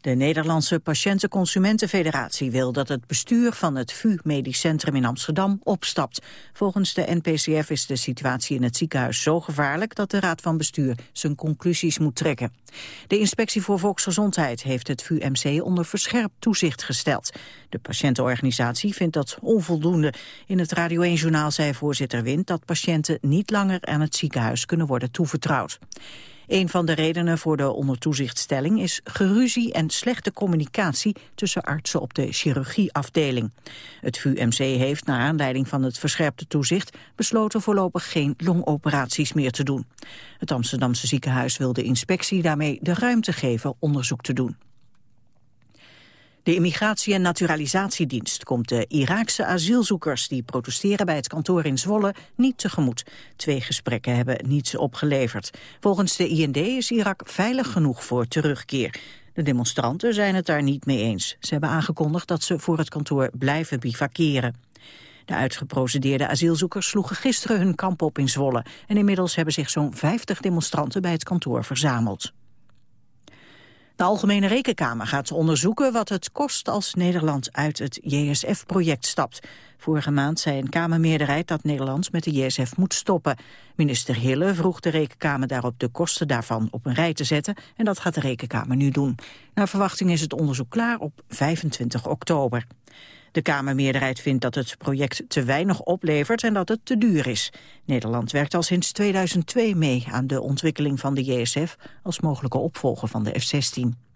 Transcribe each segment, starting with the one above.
De Nederlandse Patiënten-Consumentenfederatie wil dat het bestuur van het VU Medisch Centrum in Amsterdam opstapt. Volgens de NPCF is de situatie in het ziekenhuis zo gevaarlijk dat de Raad van Bestuur zijn conclusies moet trekken. De Inspectie voor Volksgezondheid heeft het VUMC onder verscherpt toezicht gesteld. De patiëntenorganisatie vindt dat onvoldoende. In het Radio 1-journaal zei voorzitter Wind dat patiënten niet langer aan het ziekenhuis kunnen worden toevertrouwd. Een van de redenen voor de ondertoezichtstelling is geruzie en slechte communicatie tussen artsen op de chirurgieafdeling. Het VUMC heeft, naar aanleiding van het verscherpte toezicht, besloten voorlopig geen longoperaties meer te doen. Het Amsterdamse ziekenhuis wil de inspectie daarmee de ruimte geven onderzoek te doen. De Immigratie- en Naturalisatiedienst komt de Iraakse asielzoekers die protesteren bij het kantoor in Zwolle niet tegemoet. Twee gesprekken hebben niets opgeleverd. Volgens de IND is Irak veilig genoeg voor terugkeer. De demonstranten zijn het daar niet mee eens. Ze hebben aangekondigd dat ze voor het kantoor blijven bivakeren. De uitgeprocedeerde asielzoekers sloegen gisteren hun kamp op in Zwolle. En inmiddels hebben zich zo'n 50 demonstranten bij het kantoor verzameld. De Algemene Rekenkamer gaat onderzoeken wat het kost als Nederland uit het JSF-project stapt. Vorige maand zei een Kamermeerderheid dat Nederland met de JSF moet stoppen. Minister Hille vroeg de Rekenkamer daarop de kosten daarvan op een rij te zetten en dat gaat de Rekenkamer nu doen. Naar verwachting is het onderzoek klaar op 25 oktober. De Kamermeerderheid vindt dat het project te weinig oplevert en dat het te duur is. Nederland werkt al sinds 2002 mee aan de ontwikkeling van de JSF als mogelijke opvolger van de F-16.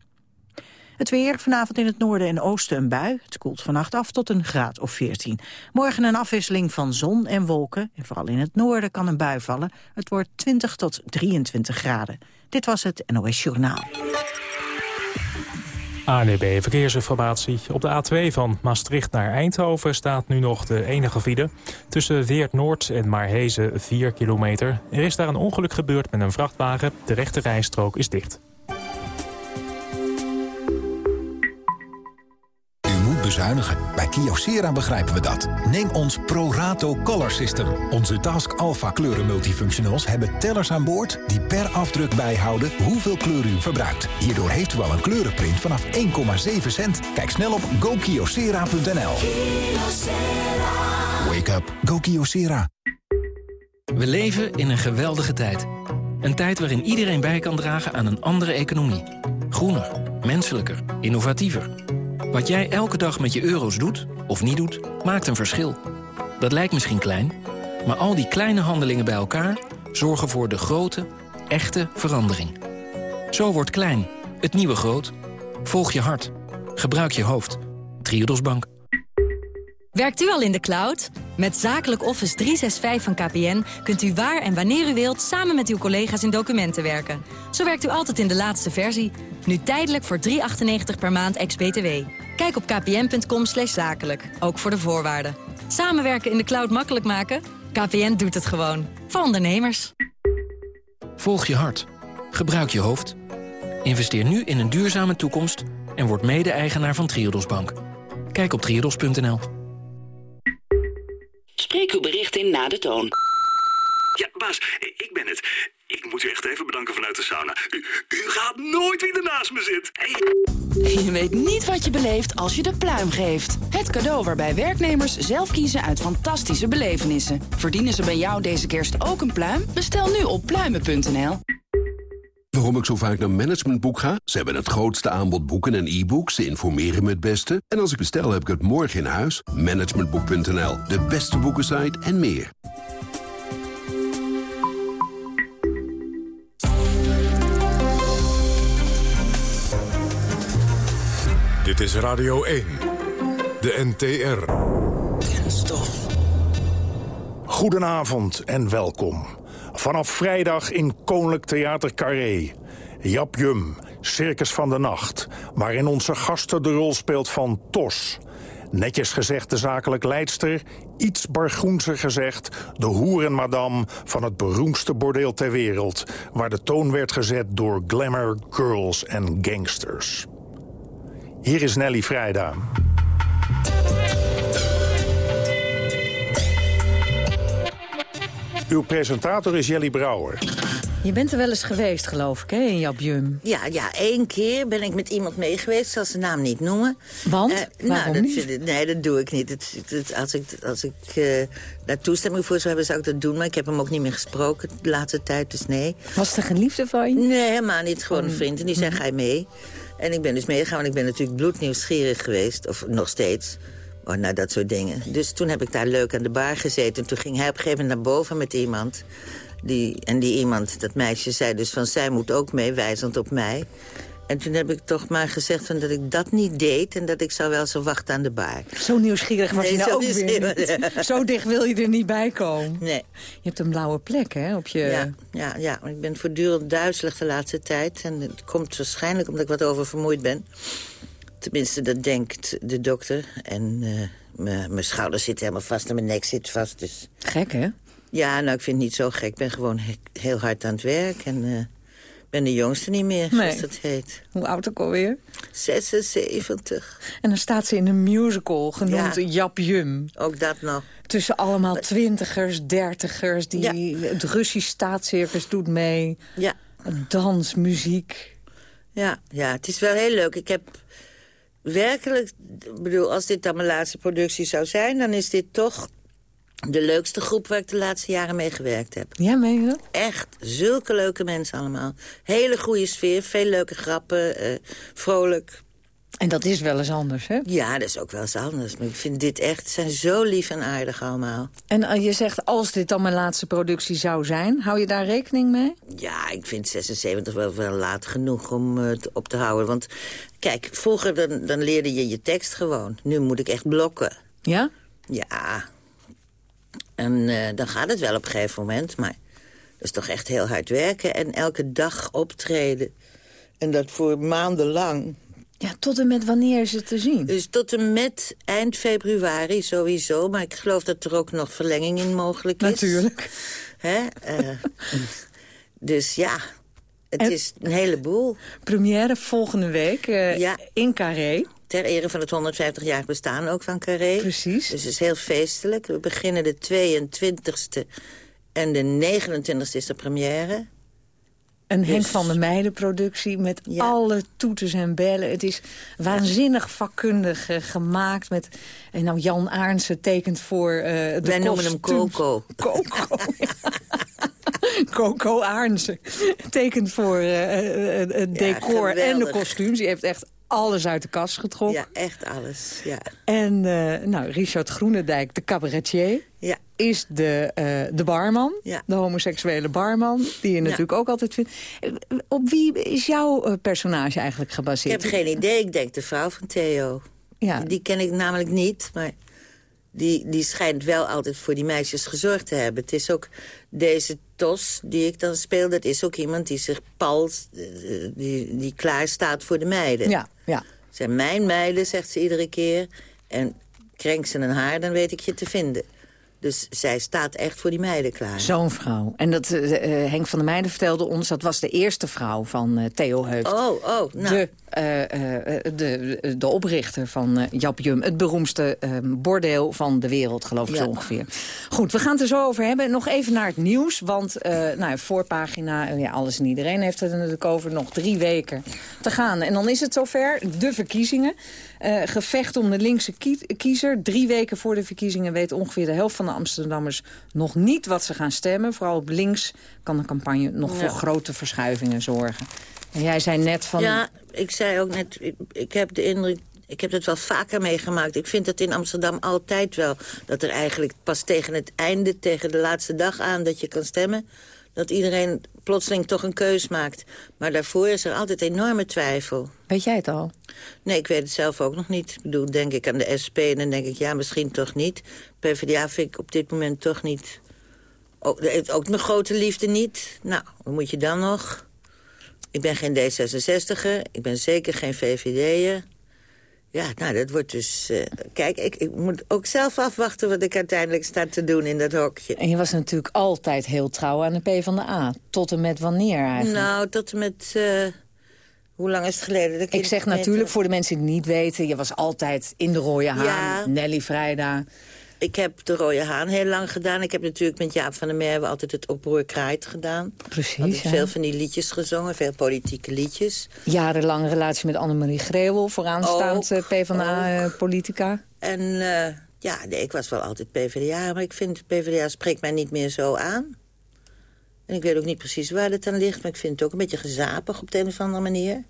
Het weer, vanavond in het noorden en oosten een bui. Het koelt vannacht af tot een graad of 14. Morgen een afwisseling van zon en wolken. En vooral in het noorden kan een bui vallen. Het wordt 20 tot 23 graden. Dit was het NOS Journaal. ANEB Verkeersinformatie. Op de A2 van Maastricht naar Eindhoven staat nu nog de enige file. Tussen Weert Noord en Maarhezen 4 kilometer. Er is daar een ongeluk gebeurd met een vrachtwagen. De rechte rijstrook is dicht. Bezuinigen. Bij Kyocera begrijpen we dat. Neem ons ProRato Color System. Onze Task Alpha kleuren multifunctionals hebben tellers aan boord... die per afdruk bijhouden hoeveel kleur u verbruikt. Hierdoor heeft u al een kleurenprint vanaf 1,7 cent. Kijk snel op gokyocera.nl. Wake up. Go Kyocera. We leven in een geweldige tijd. Een tijd waarin iedereen bij kan dragen aan een andere economie. Groener, menselijker, innovatiever... Wat jij elke dag met je euro's doet, of niet doet, maakt een verschil. Dat lijkt misschien klein, maar al die kleine handelingen bij elkaar... zorgen voor de grote, echte verandering. Zo wordt klein, het nieuwe groot. Volg je hart. Gebruik je hoofd. Triodos Bank. Werkt u al in de cloud? Met Zakelijk Office 365 van KPN kunt u waar en wanneer u wilt... samen met uw collega's in documenten werken. Zo werkt u altijd in de laatste versie. Nu tijdelijk voor 3,98 per maand ex-BTW. Kijk op kpn.com zakelijk, ook voor de voorwaarden. Samenwerken in de cloud makkelijk maken? KPN doet het gewoon. Voor ondernemers. Volg je hart. Gebruik je hoofd. Investeer nu in een duurzame toekomst... en word mede-eigenaar van Triodos Bank. Kijk op triodos.nl. Spreek uw bericht in na de toon. Ja, baas, ik ben het. Ik moet u echt even bedanken vanuit de sauna. U, u gaat nooit wie ernaast me zit. Je weet niet wat je beleeft als je de pluim geeft. Het cadeau waarbij werknemers zelf kiezen uit fantastische belevenissen. Verdienen ze bij jou deze kerst ook een pluim? Bestel nu op pluimen.nl. Waarom ik zo vaak naar Managementboek ga? Ze hebben het grootste aanbod boeken en e-books. Ze informeren me het beste. En als ik bestel, heb ik het morgen in huis. Managementboek.nl, de beste boekensite en meer. Dit is Radio 1, de NTR. Kenstof. Goedenavond en welkom. Vanaf vrijdag in Koninklijk Theater Carré. Jap Jum, Circus van de Nacht. Waarin onze gasten de rol speelt van Tos. Netjes gezegd de zakelijk leidster, iets bargoenser gezegd... de hoerenmadam van het beroemdste bordeel ter wereld... waar de toon werd gezet door glamour, girls en gangsters. Hier is Nelly Vrijda. Uw presentator is Jelly Brouwer. Je bent er wel eens geweest, geloof ik, hè, in Jabjum? Ja, ja, één keer ben ik met iemand mee geweest. Ik zal zijn naam niet noemen. Want? Uh, Waarom nou, dat niet? nee, dat doe ik niet. Als ik, als ik eh, daar toestemming voor zou hebben, zou ik dat doen. Maar ik heb hem ook niet meer gesproken de laatste tijd, dus nee. Was het een geliefde van je? Nee, helemaal niet. Gewoon een vriend. En die zei, ga je mee? En ik ben dus meegegaan, want ik ben natuurlijk bloednieuwsgierig geweest. Of nog steeds. Oh, nou, dat soort dingen. Dus toen heb ik daar leuk aan de bar gezeten. En toen ging hij op een gegeven moment naar boven met iemand. Die, en die iemand, dat meisje, zei dus van... zij moet ook mee, wijzend op mij. En toen heb ik toch maar gezegd van dat ik dat niet deed... en dat ik zou wel zo wachten aan de bar. Zo nieuwsgierig was Nee, je nou ook weer niet. Zo dicht wil je er niet bij komen. Nee. Je hebt een blauwe plek, hè, op je... Ja, ja, ik ben voortdurend duizelig de laatste tijd. En het komt waarschijnlijk omdat ik wat oververmoeid ben. Tenminste, dat denkt de dokter. En eh, mijn schouders zitten helemaal vast en mijn nek zit vast. Dus... Gek, hè? Ja, nou, ik vind het niet zo gek. Ik ben gewoon he- heel hard aan het werk. En eh, ben de jongste niet meer, Nee. zoals dat heet. Hoe oud ook alweer? 76. En dan staat ze in een musical genoemd Ja. Jap Jum. Ook dat nog. Tussen allemaal twintigers, dertigers. Die, Ja. Het Russisch staatscircus doet mee. Ja. Dans, muziek. Ja, ja, het is wel heel leuk. Ik heb werkelijk... Ik bedoel, als dit dan mijn laatste productie zou zijn... dan is dit toch de leukste groep waar ik de laatste jaren mee gewerkt heb. Ja, meen je dat? Echt, zulke leuke mensen allemaal. Hele goede sfeer, veel leuke grappen, eh, vrolijk. En dat is wel eens anders, hè? Ja, dat is ook wel eens anders. Maar ik vind dit echt, ze zijn zo lief en aardig allemaal. En eh, je zegt, als dit dan mijn laatste productie zou zijn... hou je daar rekening mee? Ja, ik vind 76 wel, wel laat genoeg om te- op te houden. Want kijk, vroeger dan, dan leerde je je tekst gewoon. Nu moet ik echt blokken. Ja? Ja. En eh, dan gaat het wel op een gegeven moment, maar dat is toch echt heel hard werken. En elke dag optreden. En dat voor maandenlang. Ja, tot en met wanneer is het te zien? Dus tot en met eind februari sowieso. Maar ik geloof dat er ook nog verlenging in mogelijk is. Natuurlijk. Hè? Eh, dus ja, het En- is een heleboel. Première volgende week eh, Ja. in Carré. Ter ere van het 150-jarig bestaan ook van Carré. Precies. Dus het is heel feestelijk. We beginnen de 22e en de 29e is de première. Een Henk Dus- van der Meijden productie met Ja. alle toeters en bellen. Het is waanzinnig vakkundig eh, gemaakt. Met, en nou, Jan Aarnsen tekent voor eh de Wij noemen hem. Coco. Coco. Coco Aarnsen tekent voor eh, het decor en de kostuums. Die heeft echt alles uit de kast getrokken. Ja, echt alles. Ja. En eh, nou, Richard Groenendijk, de cabaretier, Ja. is de, eh, de barman. Ja. De homoseksuele barman, die je natuurlijk ook altijd vindt. Eh, Op wie is jouw personage eigenlijk Ik gebaseerd? heb geen idee. Ik denk de vrouw van Theo. Ja. Die ken ik namelijk niet, maar die, die schijnt wel altijd voor die meisjes gezorgd te hebben. Het is ook deze Tos die ik dan speel, dat is ook iemand die zich palt, eh, die, die klaar staat voor de meiden. Ja, ja. Zijn mijn meiden, zegt ze iedere keer. En krenk ze een haar, dan weet ik je te vinden. Dus zij staat echt voor die meiden klaar. Zo'n vrouw. En dat, eh, eh, Henk van der Meijden vertelde ons... dat was de eerste vrouw van Theo Heugt. Oh, oh, nou. De, de, de oprichter van eh Jap Jum. Het beroemdste eh, bordeel van de wereld, geloof ik Ja. zo ongeveer. Goed, we gaan het er zo over hebben. Nog even naar het nieuws. Want eh nou, voorpagina, eh, ja, alles en iedereen heeft het er natuurlijk over. Nog drie weken te gaan. En dan is het zover. De verkiezingen. Eh, gevecht om de linkse kie- kiezer. Drie weken voor de verkiezingen weet ongeveer de helft van de Amsterdammers nog niet wat ze gaan stemmen. Vooral op links kan de campagne nog Ja. voor grote verschuivingen zorgen. En jij zei net van... Ja, ik zei ook net, ik, ik heb de indruk... Ik heb het wel vaker meegemaakt. Ik vind het in Amsterdam altijd wel... dat er eigenlijk pas tegen het einde, tegen de laatste dag aan... dat je kan stemmen, dat iedereen plotseling toch een keus maakt. Maar daarvoor is er altijd enorme twijfel. Weet jij het al? Nee, ik weet het zelf ook nog niet. Ik bedoel, denk ik aan de SP en dan denk ik, ja, misschien toch niet. PvdA vind ik op dit moment toch niet... Ook, ook mijn grote liefde niet. Nou, wat moet je dan nog? Ik ben geen D66er, ik ben zeker geen VVD'er. Ja, nou, dat wordt dus... eh, kijk, ik, ik moet ook zelf afwachten wat ik uiteindelijk sta te doen in dat hokje. En je was natuurlijk altijd heel trouw aan de PvdA. Tot en met wanneer eigenlijk? Nou, tot en met... eh, hoe lang is het geleden? dat ik zeg natuurlijk voor de mensen die het niet weten... je was altijd in de rode haan, Ja. Nelly Vrijda. Ik heb de Rode Haan heel lang gedaan. Ik heb natuurlijk met Jaap van der Merwe altijd het Oproer Kraait gedaan. Precies, Altijd ja. veel van die liedjes gezongen, veel politieke liedjes. Jarenlange relatie met Annemarie Greeuwel, vooraanstaand Ook, eh, PvdA-politica. En eh, ja, nee, ik was wel altijd PvdA, maar ik vind PvdA spreekt mij niet meer zo aan. En ik weet ook niet precies waar het aan ligt, maar ik vind het ook een beetje gezapig op de een of andere manier.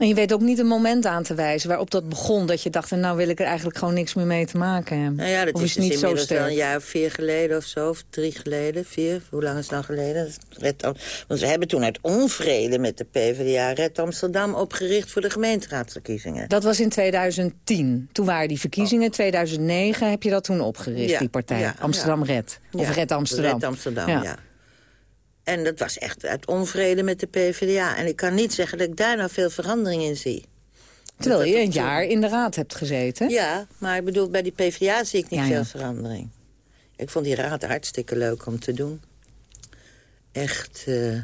En je weet ook niet een moment aan te wijzen waarop dat begon... dat je dacht, nou wil ik er eigenlijk gewoon niks meer mee te maken hebben. Nou ja, dat of is, is dus het niet zo sterk? een jaar of vier geleden of zo, of drie geleden, vier. Hoe lang is het nou geleden? Red Am- Want we hebben toen uit onvrede met de PvdA Red Amsterdam opgericht voor de gemeenteraadsverkiezingen. Dat was in 2010. Toen waren die verkiezingen. 2009 heb je dat toen opgericht, Ja, die partij. ja, Amsterdam. Red. Of Ja, Red Amsterdam. Red Amsterdam, Ja. En dat was echt uit onvrede met de PvdA. En ik kan niet zeggen dat ik daar nou veel verandering in zie. Terwijl je een jaar in de raad hebt gezeten. Ja, maar ik bedoel, bij die PvdA zie ik niet Ja, veel ja. verandering. Ik vond die raad hartstikke leuk om te doen. Echt, eh.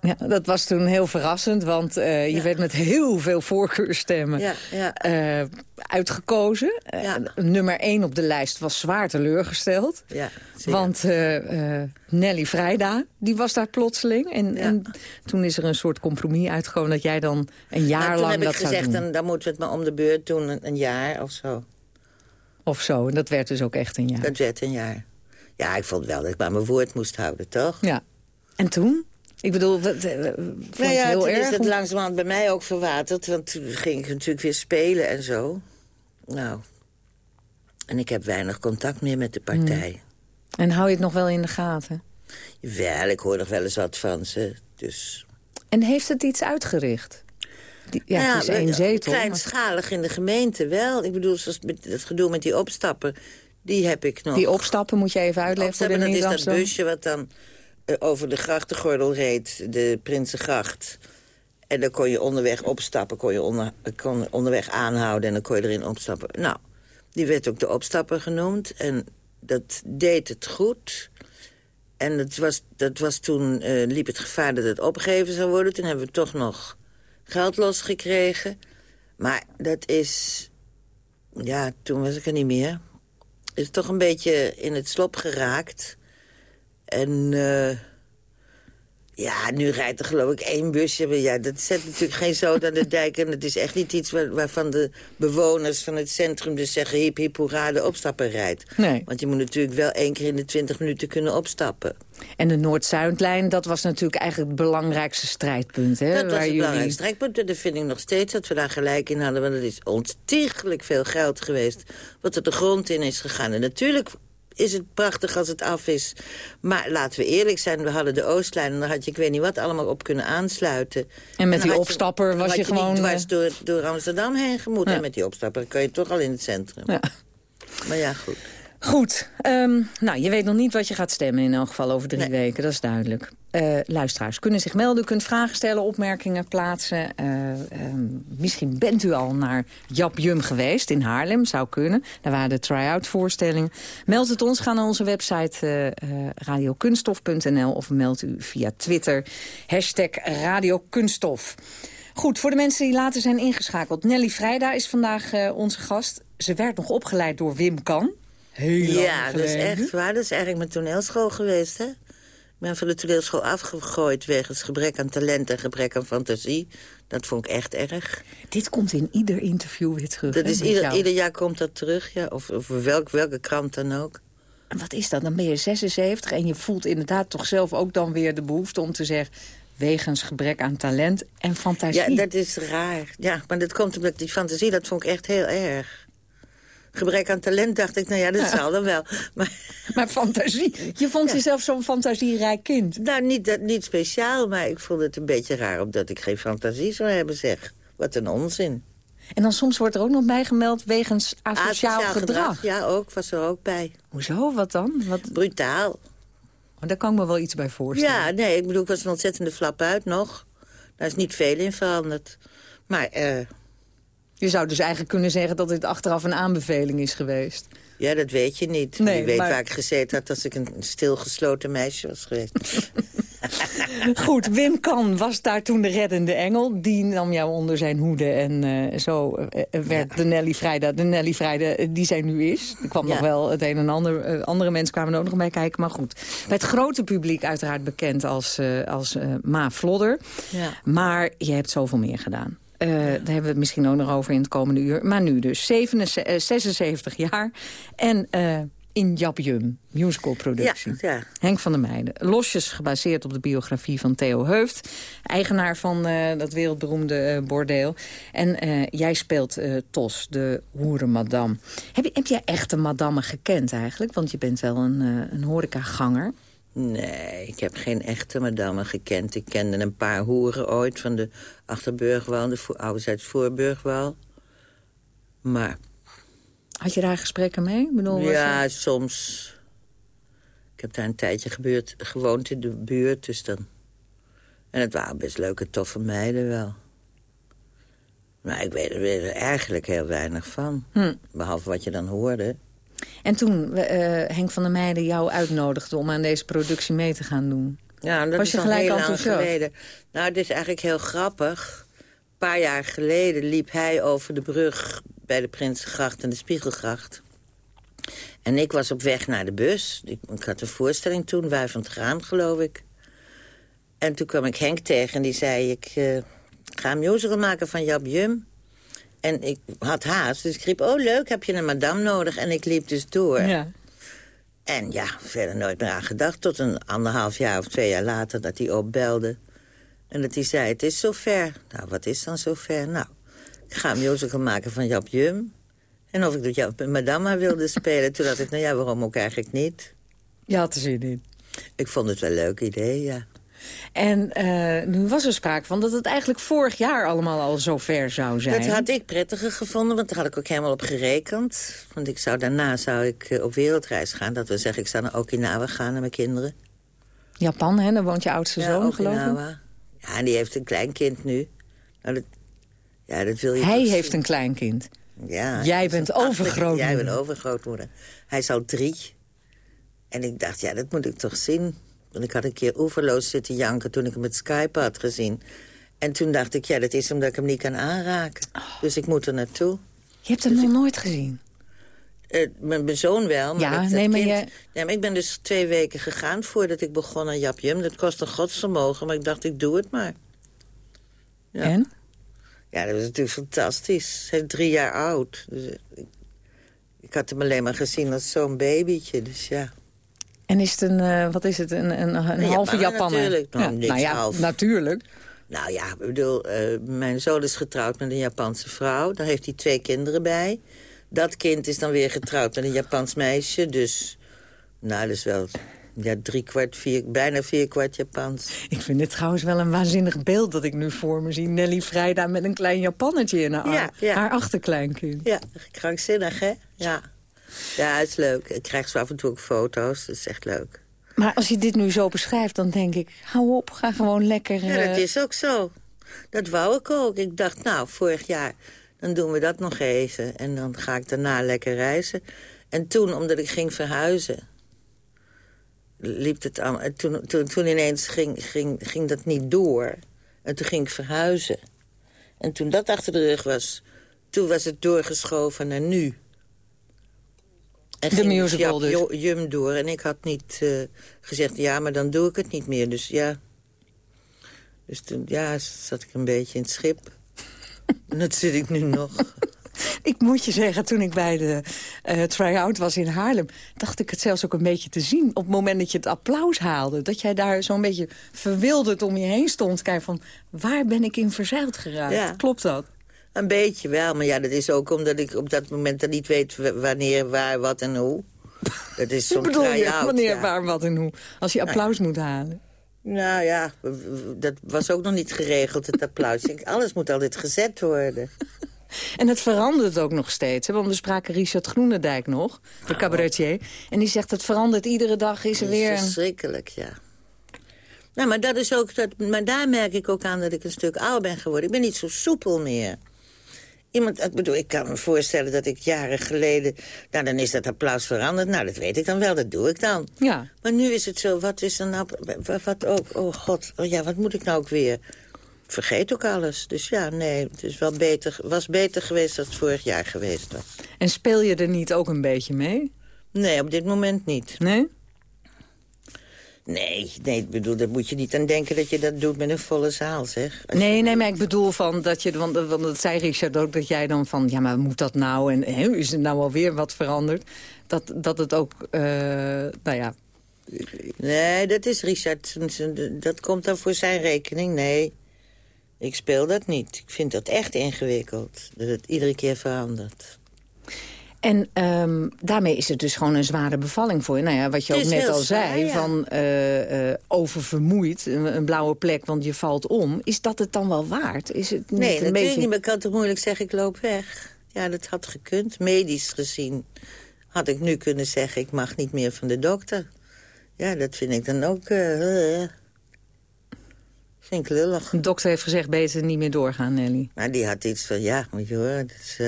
Ja, dat was toen heel verrassend, want eh, je werd met heel veel voorkeurstemmen Ja, ja. eh, uitgekozen. Eh, nummer één op de lijst was zwaar teleurgesteld. Want Nelly Vrijda, die was daar plotseling. En, en toen is er een soort compromis uitgekomen... dat jij dan een jaar Nou, toen lang heb dat ik zou gezegd, doen. dan, dan moeten we het maar om de beurt doen, een, een jaar of zo. Of zo, en dat werd dus ook echt een jaar. Dat werd een jaar. Ja, ik vond wel dat ik maar mijn woord moest houden, toch? Ja. En toen? Ik bedoel, wat, eh, Nou ja, heel erg? is het langzamerhand bij mij ook verwaterd. Want toen ging ik natuurlijk weer spelen en zo. Nou, en ik heb weinig contact meer met de partij. En hou je het nog wel in de gaten? Wel, ik hoor nog wel eens wat van ze. Dus En heeft het iets uitgericht? Die- ja, Nou het is één we- zetel. maar- Kleinschalig in de gemeente wel. Ik bedoel, zoals met het gedoe met die opstappen, die heb ik nog. Die opstappen moet je even uitleggen voor de Opstappen, dat is dat busje wat dan eh, over de grachtengordel reed, de Prinsengracht. En dan kon je onderweg opstappen, kon je onder, kon onderweg aanhouden en dan kon je erin opstappen. Nou, die werd ook de opstapper genoemd en dat deed het goed. En dat was, dat was toen eh, liep het gevaar dat het opgegeven zou worden. Toen hebben we toch nog geld losgekregen. Maar dat is... Ja, toen was ik er niet meer. Is toch een beetje in het slop geraakt. En eh, ja, nu rijdt er geloof ik één busje. Maar ja, dat zet natuurlijk geen zoot aan de dijk. En het is echt niet iets waar- waarvan de bewoners van het centrum dus zeggen... hip hip hoera, de opstapper rijdt. Nee. Want je moet natuurlijk wel één keer in de twintig minuten kunnen opstappen. En de Noord-Zuidlijn, dat was natuurlijk eigenlijk het belangrijkste strijdpunt. Hè, Dat was het jullie... belangrijkste strijkpunt. En dat vind ik nog steeds dat we daar gelijk in hadden. Want het is ontiegelijk veel geld geweest wat er de grond in is gegaan. En natuurlijk is het prachtig als het af is. Maar laten we eerlijk zijn, we hadden de Oostlijn... en daar had je ik weet niet wat allemaal op kunnen aansluiten. En met die je- opstapper was je gewoon, dwars eh, door, door Amsterdam heen gemoet. Ja. En met die opstapper kun je toch al in het centrum. Ja. Maar ja, goed. Goed, ehm, nou, je weet nog niet wat je gaat stemmen in elk geval over drie Nee. weken, dat is duidelijk. Eh, luisteraars kunnen zich melden, u kunt vragen stellen, opmerkingen plaatsen. Eh, ehm, misschien bent u al naar Jap Jum geweest in Haarlem, zou kunnen. Daar waren de try-out voorstellingen. Meld het ons, ga naar onze website eh, eh, radiokunstof.nl of meld u via Twitter, hashtag radiokunststof. Goed, voor de mensen die later zijn ingeschakeld. Nelly Vrijda is vandaag eh, onze gast. Ze werd nog opgeleid door Wim Kan. Heel lang Ja, dat is echt waar. Dat is eigenlijk mijn toneelschool geweest, hè? Ik ben van de toneelschool afgegooid wegens gebrek aan talent en gebrek aan fantasie. Dat vond ik echt erg. Dit komt in ieder interview weer terug. Dat hè, is ieder, ieder jaar komt dat terug, ja. Of, of welk, welke krant dan ook. En wat is dat? Dan ben je 76 en je voelt inderdaad toch zelf ook dan weer de behoefte om te zeggen... wegens gebrek aan talent en fantasie. Ja, dat is raar. Ja, maar dat komt omdat die fantasie, dat vond ik echt heel erg. Gebrek aan talent dacht ik, nou ja, dat zal dan wel. Maar, Maar fantasie, je vond Ja. jezelf zo'n fantasierijk kind. nou, niet, dat, niet speciaal, maar ik vond het een beetje raar... omdat ik geen fantasie zou hebben, zeg. Wat een onzin. En dan soms wordt er ook nog bijgemeld wegens asociaal, gedrag. Ja, ook, was er ook bij. Hoezo, wat dan? Wat, Brutaal. daar kan ik me wel iets bij voorstellen. Ja, nee, ik bedoel, ik was een ontzettende flap uit nog. Daar is niet veel in veranderd. Maar eh, Je zou dus eigenlijk kunnen zeggen dat dit achteraf een aanbeveling is geweest. ja, dat weet je niet. Nee, weet maar- waar ik gezeten had als ik een stilgesloten meisje was geweest. Goed, Wim Kan was daar toen de reddende engel. Die nam jou onder zijn hoede en uh, zo uh, werd ja. de Nelly Vrijda de Nelly Vrijda die zij nu is. Er kwam ja. nog wel het een en ander. andere mensen kwamen er ook nog bij kijken. Maar goed, bij het grote publiek uiteraard bekend als, als Ma Flodder. Ja. Maar je hebt zoveel meer gedaan. Uh, daar hebben we het misschien ook nog over in het komende uur. Maar nu dus 77, 76 jaar. En uh, in Japjum, musicalproductie. Ja, ja. Henk van der Meijden. Losjes gebaseerd op de biografie van Theo Heuft. Eigenaar van uh, dat wereldberoemde bordeel. En jij speelt Tos, de hoerenmadam. Heb, je, heb jij echte madammen gekend eigenlijk? Want je bent wel een, een horecaganger. Nee, ik heb geen echte madame gekend. Ik kende een paar hoeren ooit van de Achterburgwal, de ouderzijds Voorburgwal. Maar... Had je daar gesprekken mee? Bedoel, ja, je... soms. Ik heb daar een tijdje gebeurd, gewoond in de buurt, dus dan... En het waren best leuke, toffe meiden wel. Maar ik weet er eigenlijk heel weinig van. Hm. Behalve wat je dan hoorde. En toen uh, Henk van der Meijden jou uitnodigde om aan deze productie mee te gaan doen. Ja, dat Was is je al gelijk heel lang geleden. Nou, het is eigenlijk heel grappig. Een paar jaar geleden liep hij over de brug bij de Prinsengracht en de Spiegelgracht. En ik was op weg naar de bus. Ik, ik had een voorstelling toen, Wij van het Graan, geloof ik. En toen kwam ik Henk tegen en die zei... ik uh, ga een musical maken van Jap Jum. En ik had haast, dus ik riep, oh leuk, heb je een madame nodig? En ik liep dus door. Ja. En ja, verder nooit meer aan gedacht. Tot een anderhalf jaar of twee jaar later dat hij opbelde. En dat hij zei, het is zover. Nou, wat is dan zover? Nou, ik ga een musical maken van Jap Jum. En of ik dat Jap Madame wilde spelen. Toen dacht ik, nou ja, waarom ook eigenlijk niet? Je had er zin in. Ik vond het wel een leuk idee, ja. En uh, nu was er sprake van dat het eigenlijk vorig jaar allemaal al zo ver zou zijn. Dat had ik prettiger gevonden, want daar had ik ook helemaal op gerekend. Want ik zou, daarna zou ik uh, op wereldreis gaan. Dat wil zeggen, ik zou naar Okinawa gaan naar mijn kinderen. Japan, hè? Daar woont je oudste ja, zoon, geloof ik. Okinawa. Ja, en die heeft een kleinkind nu. Nou, dat, ja, dat wil je Hij heeft zien. een kleinkind. Ja, Jij bent overgrootmoeder. Jij bent overgrootmoeder. Hij is al drie. En ik dacht, ja, dat moet ik toch zien. Want ik had een keer oeverloos zitten janken toen ik hem met Skype had gezien. En toen dacht ik, ja, dat is omdat ik hem niet kan aanraken. Oh. Dus ik moet er naartoe. Je hebt hem nog nooit gezien. Eh, mijn zoon wel, maar, Ja, nee, maar kind... je- Ja, maar ik ben dus twee weken gegaan voordat ik begon aan Jap Jum. Dat kost een godsvermogen, maar ik dacht, ik doe het maar. Ja. En? Ja, dat was natuurlijk fantastisch. Hij is drie jaar oud. Dus, eh, ik, ik had hem alleen maar gezien als zo'n babytje, dus ja. En is het een, eh, wat is het, een, een, een halve Japaner Japaner? natuurlijk. Nou, nou ja, half. natuurlijk. Nou ja, ik bedoel, eh, mijn zoon is getrouwd met een Japanse vrouw. Daar heeft hij twee kinderen bij. Dat kind is dan weer getrouwd met een Japans meisje. Dus, nou, dat is wel ja, drie kwart, vier, bijna vier kwart Japans. Ik vind dit trouwens wel een waanzinnig beeld dat ik nu voor me zie. Nelly Vrijda met een klein Japannetje in haar ja. Haar achterkleinkind. Ja, krankzinnig, hè? Ja. Ja, het is leuk. Ik krijg zo af en toe ook foto's. Dat is echt leuk. Maar als je dit nu zo beschrijft, dan denk ik... hou op, ga gewoon lekker... Ja, dat eh, is ook zo. Dat wou ik ook. Ik dacht, nou, vorig jaar, dan doen we dat nog even. En dan ga ik daarna lekker reizen. En toen, omdat ik ging verhuizen... liep het aan. en Toen, toen, toen ineens ging, ging, ging dat niet door. En toen ging ik verhuizen. En toen dat achter de rug was... toen was het doorgeschoven naar nu. En De ging musical dus. Jum door. En ik had niet eh, gezegd, ja, maar dan doe ik het niet meer. Dus ja... Dus toen ja, zat ik een beetje in het schip. en dat zit ik nu nog. Ik moet je zeggen, toen ik bij de eh try-out was in Haarlem... dacht ik het zelfs ook een beetje te zien. Op het moment dat je het applaus haalde. Dat jij daar zo'n beetje verwilderd om je heen stond. Kijk van, waar ben ik in verzeild geraakt? Ja. Klopt dat? Een beetje wel, maar ja, dat is ook omdat ik op dat moment dan niet weet... wanneer, waar, wat en hoe. Dat is zo'n bedoel je? Wanneer, ja. waar, wat en hoe? Als je applaus moet halen. Nou ja, dat was ook nog niet geregeld, het applaus. Ik Alles moet altijd gezet worden. En het verandert ook nog steeds. Hè? Want we spraken Richard Groenendijk nog, de cabaretier. En die zegt, het verandert iedere dag, is er Dat is weer... verschrikkelijk, ja. Nou, maar, dat is ook dat, maar daar merk ik ook aan dat ik een stuk ouder ben geworden. Ik ben niet zo soepel meer. Iemand, ik bedoel, ik kan me voorstellen dat ik jaren geleden... Nou, dan is dat applaus veranderd. Nou, dat weet ik dan wel, dat doe ik dan. Ja. Maar nu is het zo, wat is er nou... Wat, ook, oh god, oh ja, wat moet ik nou ook weer? Vergeet ook alles. Dus ja, nee, het is wel beter, was beter geweest dan het vorig jaar geweest was. En speel je er niet ook een beetje mee? Nee, op dit moment niet. Nee? Nee, nee, ik bedoel, daar moet je niet aan denken dat je dat doet met een volle zaal, zeg. Als Nee, je- nee, maar ik bedoel van dat je, want, want dat zei Richard ook, dat jij dan van, ja, maar moet dat nou? En hè, is er nou alweer wat veranderd? Dat, dat het ook, eh, nou ja, Nee, dat is Richard. Dat komt dan voor zijn rekening. Nee, ik speel dat niet. Ik vind dat echt ingewikkeld. Dat het iedere keer verandert. En ehm, daarmee is het dus gewoon een zware bevalling voor je. Nou ja, wat je ook net al zwaar, zei, ja. van eh, oververmoeid, een, een blauwe plek, want je valt om. Is dat het dan wel waard? Is het niet Nee, een dat beetje... weet ik niet. Maar ik kan toch moeilijk zeggen, ik loop weg. Ja, dat had gekund. Medisch gezien had ik nu kunnen zeggen, ik mag niet meer van de dokter. Ja, dat vind ik dan ook... vind ik lullig. De dokter heeft gezegd, beter niet meer doorgaan, Nelly. Maar die had iets van, ja, moet je horen, dat is,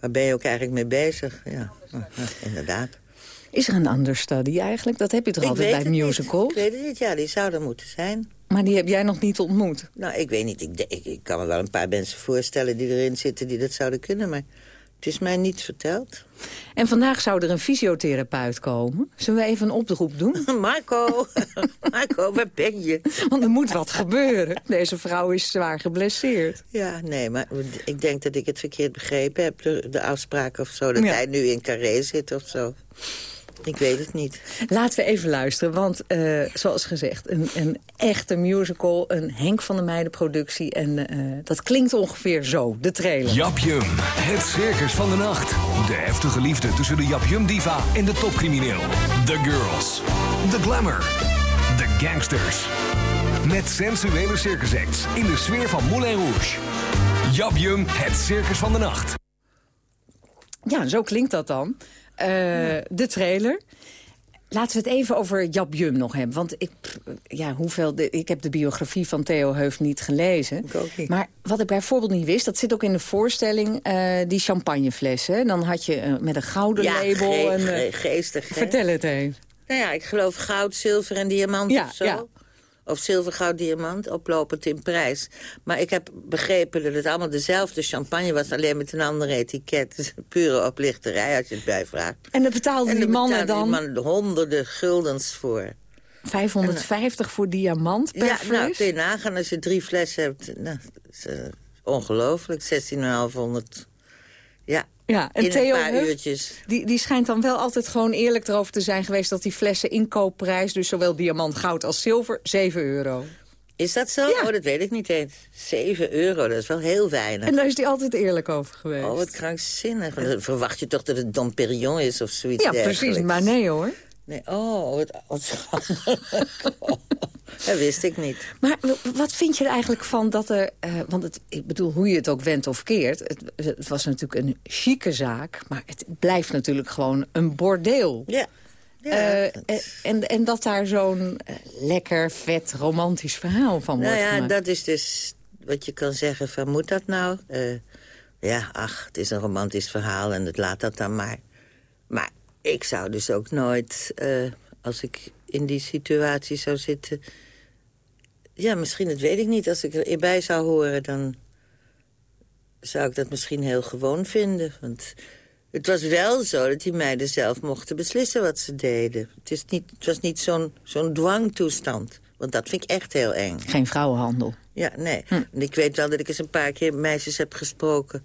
waar ben je ook eigenlijk mee bezig? Ja, ja, inderdaad. Is er een understudy eigenlijk? Dat heb je toch Ik altijd bij het niet. musicals? Ik weet het niet, ja, die zou er moeten zijn. Maar die heb jij nog niet ontmoet. Nou, ik weet niet, ik, ik, ik kan me wel een paar mensen voorstellen die erin zitten die dat zouden kunnen, maar het is mij niet verteld. En vandaag zou er een fysiotherapeut komen. Zullen we even een oproep doen? Marco, Marco, waar ben je? Want er moet wat gebeuren. Deze vrouw is zwaar geblesseerd. Ja, nee, maar ik denk dat ik het verkeerd begrepen heb, de, de afspraak of zo. Dat Ja. hij nu in Carré zit of zo. Ik weet het niet. Laten we even luisteren, want eh, zoals gezegd, een, een echte musical, een Henk van der Meijden productie. En eh, dat klinkt ongeveer zo, de trailer. Japjum, het circus van de nacht. De heftige liefde tussen de Japjum-diva en de topcrimineel. The Girls, The Glamour, The Gangsters. Met sensuele circusacts in de sfeer van Moulin Rouge. Japjum, het circus van de nacht. Ja, zo klinkt dat dan. Eh, De trailer. Laten we het even over Jap Jum nog hebben. Want ik, ja, hoeveel de, ik heb de biografie van Theo Heuft niet gelezen. Maar wat ik bijvoorbeeld niet wist, dat zit ook in de voorstelling... eh, die champagneflessen. Dan had je eh, met een gouden ja, label. ge- en, ge- geestig. hè? vertel het even. Nou ja, ik geloof goud, zilver en diamant Ja, of zo. ja. Of zilver, goud, diamant, oplopend in prijs. Maar ik heb begrepen dat het allemaal dezelfde champagne was... alleen met een ander etiket. Dus pure oplichterij als je het bijvraagt. En dan betaalden En die mannen dan die mannen honderden guldens voor. 550 voor diamant per ja, fles? nou, kun je nagaan als je drie flessen hebt. Nou, dat is eh, ongelooflijk, 16,500. Ja, Ja, en in Theo een paar uurtjes. Die, die schijnt dan wel altijd gewoon eerlijk erover te zijn geweest... dat die flessen inkoopprijs, dus zowel diamant, goud als zilver, 7 euro. Is dat zo? Oh, dat weet ik niet eens. 7 euro, dat is wel heel weinig. En daar is hij altijd eerlijk over geweest. Oh, wat krankzinnig. Dan verwacht je toch dat het Dom Perignon is of zoiets ja, dergelijks. precies, maar nee hoor. Nee, oh, wat, wat schandelijk. dat wist ik niet. Maar wat vind je er eigenlijk van dat er... eh, want het, ik bedoel, hoe je het ook wendt of keert... Het, het was natuurlijk een chique zaak... maar het blijft natuurlijk gewoon een bordeel. Ja. Eh, en, en, en dat daar zo'n eh, lekker, vet, romantisch verhaal van Nou wordt ja, gemaakt. dat is dus wat je kan zeggen van, moet dat nou? Eh, ja, ach, het is een romantisch verhaal en het laat dat dan maar. Maar ik zou dus ook nooit, eh, als ik in die situatie zou zitten... Ja, misschien, dat weet ik niet. Als ik erbij zou horen, dan zou ik dat misschien heel gewoon vinden. Want het was wel zo dat die meiden zelf mochten beslissen wat ze deden. Het, is niet, het was niet zo'n zo'n dwangtoestand. Want dat vind ik echt heel eng. Geen vrouwenhandel. Ja, nee. En ik weet wel dat ik eens een paar keer meisjes heb gesproken...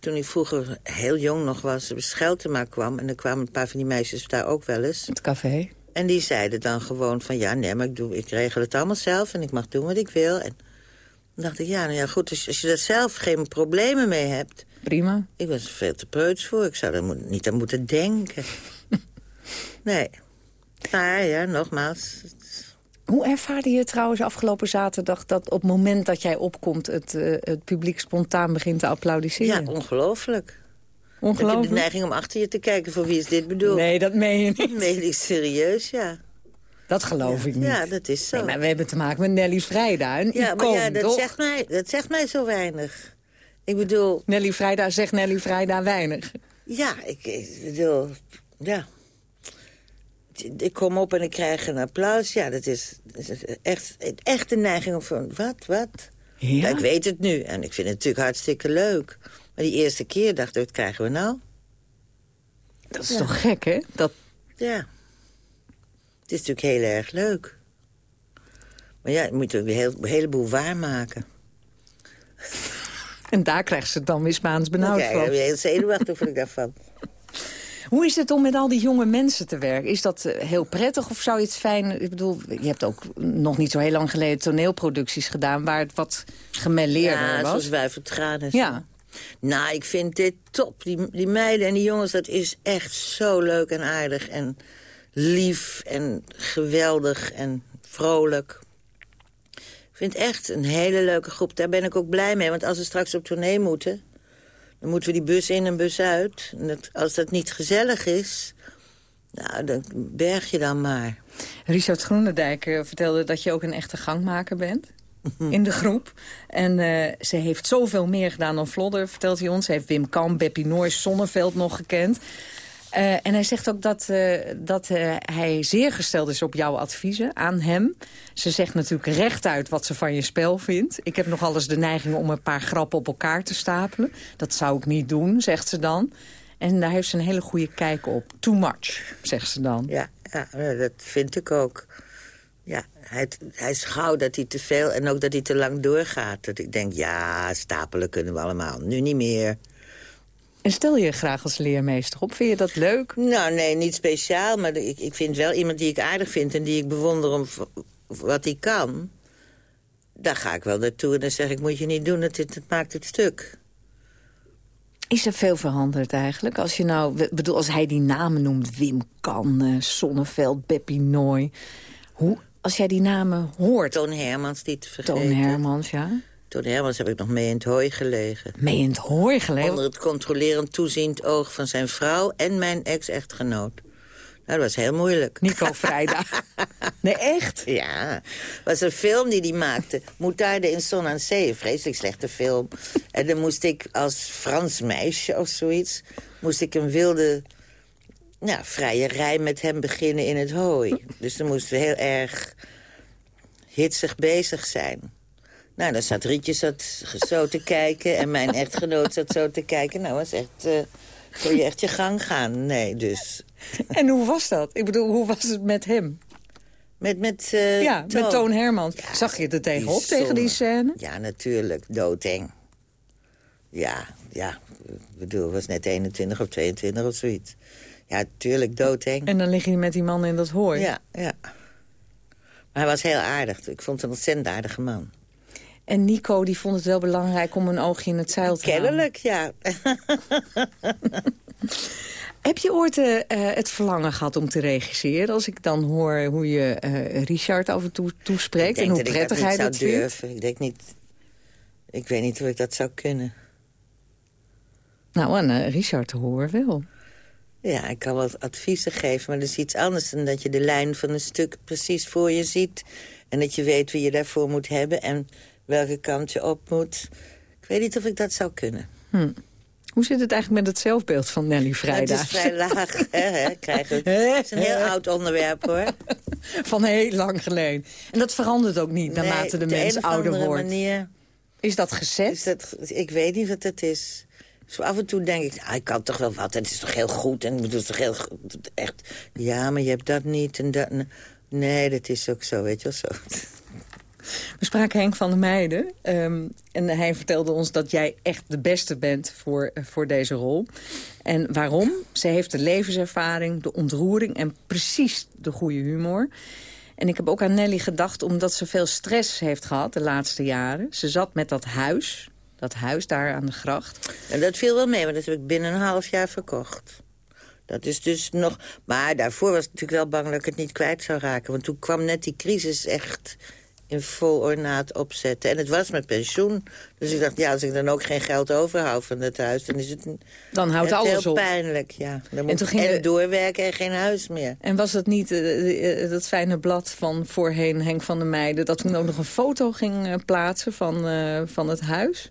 toen ik vroeger heel jong nog was, Scheltema kwam... en er kwamen een paar van die meisjes daar ook wel eens. Het café. En die zeiden dan gewoon van... ja, nee, maar ik, doe, ik regel het allemaal zelf en ik mag doen wat ik wil. En dan dacht ik, ja, nou ja, goed, als, als je daar zelf geen problemen mee hebt... Prima. Ik was er veel te preuts voor. Ik zou er niet aan moeten denken. nee. Nou ja, nogmaals. Hoe ervaarde je trouwens afgelopen zaterdag... dat op het moment dat jij opkomt... het, eh, het publiek spontaan begint te applaudisseren? Ja, ongelooflijk. Ongelooflijk? Ik heb de neiging om achter je te kijken voor wie is dit bedoeld. Nee, dat meen je niet. Meen ik serieus, ja. Dat geloof ik niet. Ja, dat is zo. Nee, maar we hebben te maken met Nelly Vrijda, een ja, maar ja, dat toch? zegt, mij, dat zegt mij zo weinig. Ik bedoel... Nelly Vrijda zegt Nelly Vrijda weinig. Ja, ik, ik bedoel... Ja. Ik kom op en ik krijg een applaus. Ja, dat is, echt, echt de neiging om van... Wat, wat? Ja? ik weet het nu. En ik vind het natuurlijk hartstikke leuk. Maar die eerste keer dacht ik, wat krijgen we nou? Dat is toch gek, hè? Dat... Ja. Het is natuurlijk heel erg leuk. Maar ja, je moet er een, heel, een heleboel waarmaken. En daar krijgt ze het dan weer Spaans benauwd Ja, van. ik ben heel zenuwachtig vond ik daarvan. Hoe is het om met al die jonge mensen te werken? Is dat eh, heel prettig of zou je het fijn... Ik bedoel, je hebt ook nog niet zo heel lang geleden toneelproducties gedaan... waar het wat gemelleerder Ja, was. zoals Wuivert Tranen. Ja. Nou, ik vind dit top. Die, die meiden en die jongens, dat is echt zo leuk en aardig. En lief en geweldig en vrolijk. Ik vind het echt een hele leuke groep. Daar ben ik ook blij mee. Want als we straks op tournee moeten... dan moeten we die bus in en bus uit. En dat, als dat niet gezellig is... nou, dan berg je dan maar. Richard Groenendijk eh, vertelde dat je ook een echte gangmaker bent. In de groep. En eh, ze heeft zoveel meer gedaan dan Vlodder, vertelt hij ons. Ze heeft Wim Kam, Beppie Noors, Sonneveld nog gekend. Eh, en hij zegt ook dat, eh, dat eh, hij zeer gesteld is op jouw adviezen aan hem. Ze zegt natuurlijk rechtuit wat ze van je spel vindt. Ik heb nog alles de neiging om een paar grappen op elkaar te stapelen. Dat zou ik niet doen, zegt ze dan. En daar heeft ze een hele goede kijk op. Too much, zegt ze dan. Ja, ja ja, dat vind ik ook. Ja, hij, hij is gauw dat hij te veel en ook dat hij te lang doorgaat. Dat ik denk, ja, stapelen kunnen we allemaal. Nu niet meer. En stel je graag als leermeester op? Vind je dat leuk? Nou, nee, niet speciaal. Maar ik, ik vind wel iemand die ik aardig vind en die ik bewonder om wat hij kan. Daar ga ik wel naartoe en dan zeg ik, moet je niet doen, het, het maakt het stuk. Is er veel veranderd eigenlijk? Als je nou, bedoel, als hij die namen noemt, Wim Kan, Sonneveld, Beppie Nooy. Hoe, als jij die namen hoort... Toon Hermans, niet te vergeten. Toon Hermans, ja. Toon Hermans heb ik nog mee in het hooi gelegen. Mee in het hooi gelegen? Onder het controlerend toeziend oog van zijn vrouw en mijn ex-echtgenoot. Nou, dat was heel moeilijk. Nico Vrijda. nee, echt? Ja. was een film die hij maakte. Moutarde in Son aan Zee. Een vreselijk slechte film. En dan moest ik als Frans meisje of zoiets... moest ik een wilde nou, vrije rij met hem beginnen in het hooi. Dus dan moesten we heel erg hitsig bezig zijn. Nou, dan zat Rietje zat zo te kijken en mijn echtgenoot zat zo te kijken. Nou, was echt... eh kon je echt je gang gaan? Nee, dus... En hoe was dat? Ik bedoel, hoe was het met hem? Met, met, eh, ja, met Toon Hermans. Zag je er tegenop, tegen die scène? Ja, natuurlijk. Doodeng. Ja, ja. Ik bedoel, het was net 21 of 22 of zoiets. Ja, tuurlijk, doodeng. En dan lig je met die man in dat hooi? Ja, ja. Maar hij was heel aardig. Ik vond hem een ontzettend aardige man. En Nico die vond het wel belangrijk om een oogje in het zeil te Kennelijk, ja. Heb je ooit uh, het verlangen gehad om te regisseren? Als ik dan hoor hoe je uh, Richard af en toe toespreekt en hoe prettig hij dat vindt. Durven. Ik denk niet... Ik weet niet hoe ik dat zou kunnen. Nou, en uh, Richard te horen wel. Ja, ik kan wel adviezen geven, maar dat is iets anders... dan dat je de lijn van een stuk precies voor je ziet... en dat je weet wie je daarvoor moet hebben... en welke kant je op moet. Ik weet niet of ik dat zou kunnen. Hm. Hoe zit het eigenlijk met het zelfbeeld van Nelly Vrijda? Het is vrij laag, hè, we. Het is een heel oud onderwerp, hoor. Van heel lang geleden. En dat verandert ook niet naarmate nee, de mens ouder wordt. Manier, is dat gezet? Is dat, ik weet niet wat het is. Zo af en toe denk ik, ah, ik kan toch wel wat. En het is toch heel goed. En het is toch heel goed. Echt, ja, maar je hebt dat niet en dat. Nee, dat is ook zo, weet je wel zo. We spraken Henk van der Meijden. Um, en hij vertelde ons dat jij echt de beste bent voor, uh, voor deze rol. En waarom? Ze heeft de levenservaring, de ontroering en precies de goede humor. En ik heb ook aan Nelly gedacht omdat ze veel stress heeft gehad de laatste jaren. Ze zat met dat huis, dat huis daar aan de gracht. En dat viel wel mee, want dat heb ik binnen een half jaar verkocht. Dat is dus nog... Maar daarvoor was ik natuurlijk wel bang dat ik het niet kwijt zou raken. Want toen kwam net die crisis echt in vol ornaat opzetten. En het was met pensioen. Dus ik dacht, ja, als ik dan ook geen geld overhoud van het huis... dan is het een, dan houdt alles heel op. pijnlijk, ja. Dan en moet toen ging ging en doorwerken en geen huis meer. En was het niet uh, uh, dat fijne blad van voorheen Henk van der Meijden... dat toen ook nog een foto ging uh, plaatsen van, van het huis?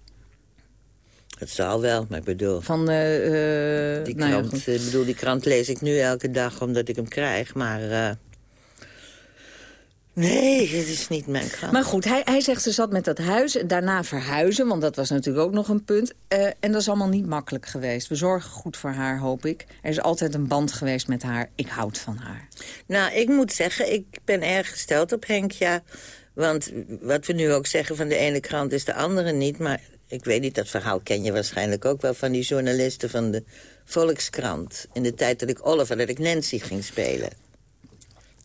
Het zal wel, maar ik bedoel... Van, eh, eh, die, nou ja, krant, ik bedoel, die krant lees ik nu elke dag omdat ik hem krijg, maar... nee, het is niet mijn krant. Maar goed, hij, hij zegt ze zat met dat huis en daarna verhuizen... want dat was natuurlijk ook nog een punt. Eh, en dat is allemaal niet makkelijk geweest. We zorgen goed voor haar, hoop ik. Er is altijd een band geweest met haar. Ik houd van haar. Nou, ik moet zeggen, ik ben erg gesteld op Henk, ja. Want wat we nu ook zeggen van de ene krant is de andere niet. Maar ik weet niet, dat verhaal ken je waarschijnlijk ook wel... van die journalisten van de Volkskrant. In de tijd dat ik Oliver, dat ik Nancy ging spelen.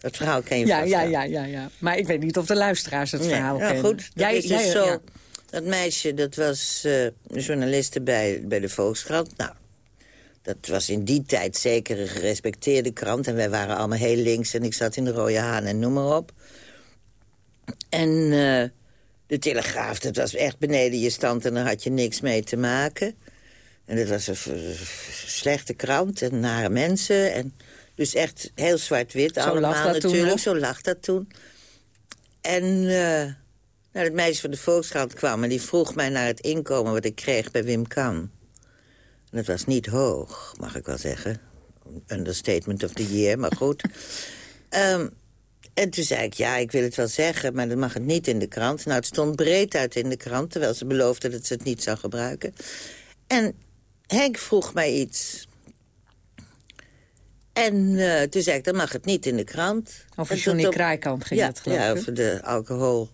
Dat verhaal ken je Ja, vast ja, ja, ja, ja. Maar ik weet niet of de luisteraars het Nee, verhaal nou kennen. goed, dat is dus jij- zo. ja. Dat meisje, dat was eh journaliste bij, bij de Volkskrant. Nou, dat was in die tijd zeker een gerespecteerde krant. En wij waren allemaal heel links en ik zat in de Rode Haan en noem maar op. En eh, de Telegraaf, dat was echt beneden je stand en daar had je niks mee te maken. En dat was een slechte krant en nare mensen. En dus echt heel zwart-wit allemaal dat toen natuurlijk. Zo lag dat toen. En nou, het meisje van de Volkskrant kwam en die vroeg mij naar het inkomen wat ik kreeg bij Wim Kan. En dat was niet hoog, mag ik wel zeggen. Understatement of the year, maar goed. Ehm, en toen zei ik, ja, ik wil het wel zeggen, maar dan mag het niet in de krant. Nou, het stond breed uit in de krant, terwijl ze beloofde dat ze het niet zou gebruiken. En Henk vroeg mij iets. En eh, toen zei ik, dan mag het niet in de krant. Over Johnny op- Kraaikamp ging ja, het, geloof Ja, ik. over de alcohol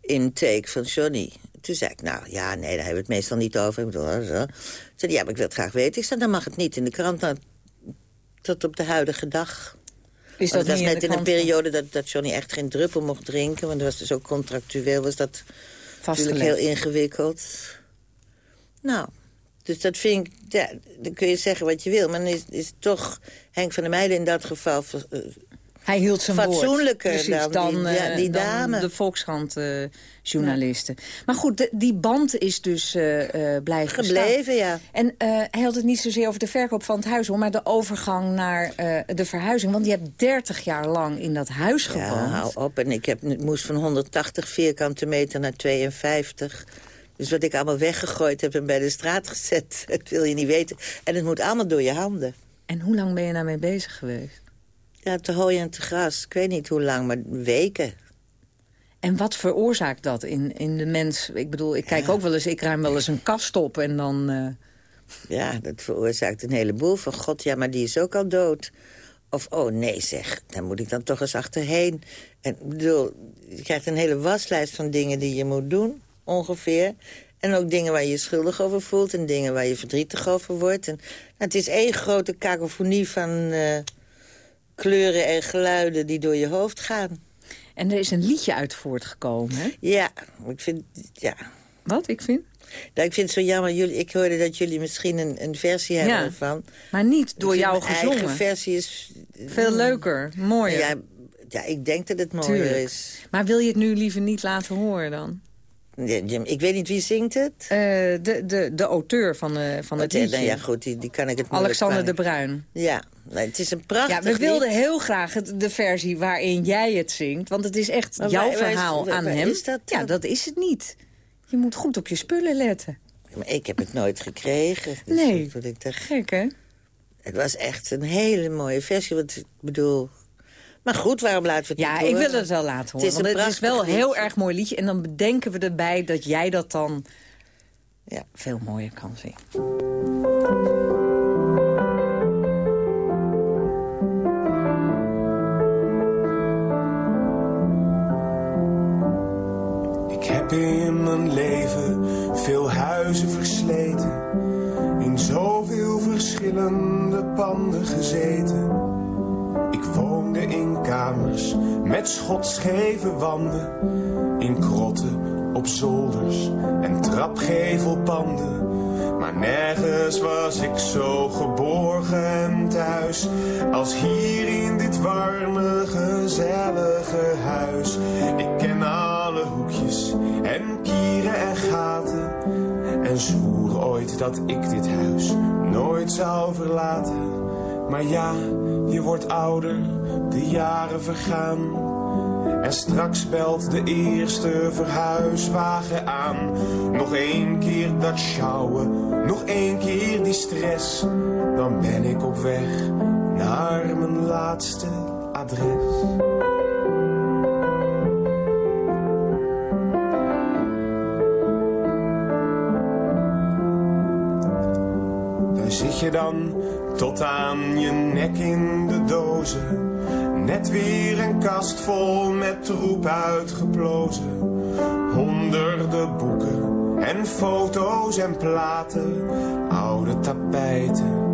intake van Johnny. Toen zei ik, nou ja, nee, daar hebben we het meestal niet over. Ik bedoel, hè, zo. Toen zei ja, maar ik wil het graag weten. Ik zei, dan mag het niet in de krant. Nou, tot op de huidige dag. Is dat het was net in een periode dat, dat Johnny echt geen druppel mocht drinken. Want dat was dus ook contractueel, was dat natuurlijk heel ingewikkeld. Nou, dus dat vind ik, ja, dan kun je zeggen wat je wil. Maar dan is, is toch Henk van der Meijden in dat geval... eh, Hij hield zijn woord. Fatsoenlijker Precies, dan die- ja, eh, die dan dame. de Volkskrant-journalisten. Maar goed, de- die band is dus eh eh blijven Gebleven, ja. En eh, hij had het niet zozeer over de verkoop van het huis... hoor, maar de overgang naar eh, de verhuizing. Want je hebt 30 jaar lang in dat huis Ja, gewoond. hou op. En ik heb, moest van 180 vierkante meter naar 52. Dus wat ik allemaal weggegooid heb en bij de straat gezet... dat wil je niet weten. En het moet allemaal door je handen. En hoe lang ben je daarmee bezig geweest? Ja, te hooi en te gras. Ik weet niet hoe lang, maar weken. En wat veroorzaakt dat in, in de mens? Ik bedoel, ik kijk ook wel eens, ik ruim wel eens een kast op en dan... eh, Ja, dat veroorzaakt een heleboel. Van god, ja, maar die is ook al dood. Of, oh nee zeg, daar moet ik dan toch eens achterheen. En ik bedoel, je krijgt een hele waslijst van dingen die je moet doen, ongeveer. En ook dingen waar je je schuldig over voelt en dingen waar je verdrietig over wordt. En, nou, het is één grote kakofonie van eh, kleuren en geluiden die door je hoofd gaan. En er is een liedje uit voortgekomen, hè? Ja, ik vind, ja. Wat, ik vind? Nou, ik vind het zo jammer, jullie, ik hoorde dat jullie misschien een, een versie hebben Ja, ervan. Maar niet door jou mijn eigen gezongen. versie is... Veel leuker, mooier. Ja, ja, ik denk dat het mooier Tuurlijk. is. Maar wil je het nu liever niet laten horen dan? Ik weet niet wie zingt het. Eh, de, de, de auteur van, de, van het Oh, liedje. nou ja, goed, die, die kan ik het Alexander de Bruin. Ja, nou, het is een prachtig Ja, we wilden lied. heel graag het, de versie waarin jij het zingt. Want het is echt Maar jouw waar- verhaal waar- aan waar hem. dat ja, dat is het niet. Je moet goed op je spullen letten. Maar ik heb het nooit gekregen. Dus Nee. dat ik dacht, Gek, hè? het was echt een hele mooie versie. Want ik bedoel... Maar goed, waarom laten we het Ja, niet ik horen? wil het wel laten horen. Het is een want het is wel een heel erg mooi liedje. En dan bedenken we erbij dat jij dat dan Ja. veel mooier kan zingen. Ik heb in mijn leven veel huizen versleten. In zoveel verschillende panden gezeten. In kamers met schotscheve wanden. In krotten, op zolders en trapgevelpanden. Maar nergens was ik zo geborgen en thuis. Als hier in dit warme, gezellige huis. Ik ken alle hoekjes en kieren en gaten. En zwoer ooit dat ik dit huis nooit zou verlaten. Maar ja, je wordt ouder, de jaren vergaan. En straks belt de eerste verhuiswagen aan. Nog één keer dat sjouwen, nog één keer die stress. Dan ben ik op weg naar mijn laatste adres. Zit je dan tot aan je nek in de dozen. Net weer een kast vol met troep uitgeplozen. Honderden boeken en foto's en platen. Oude tapijten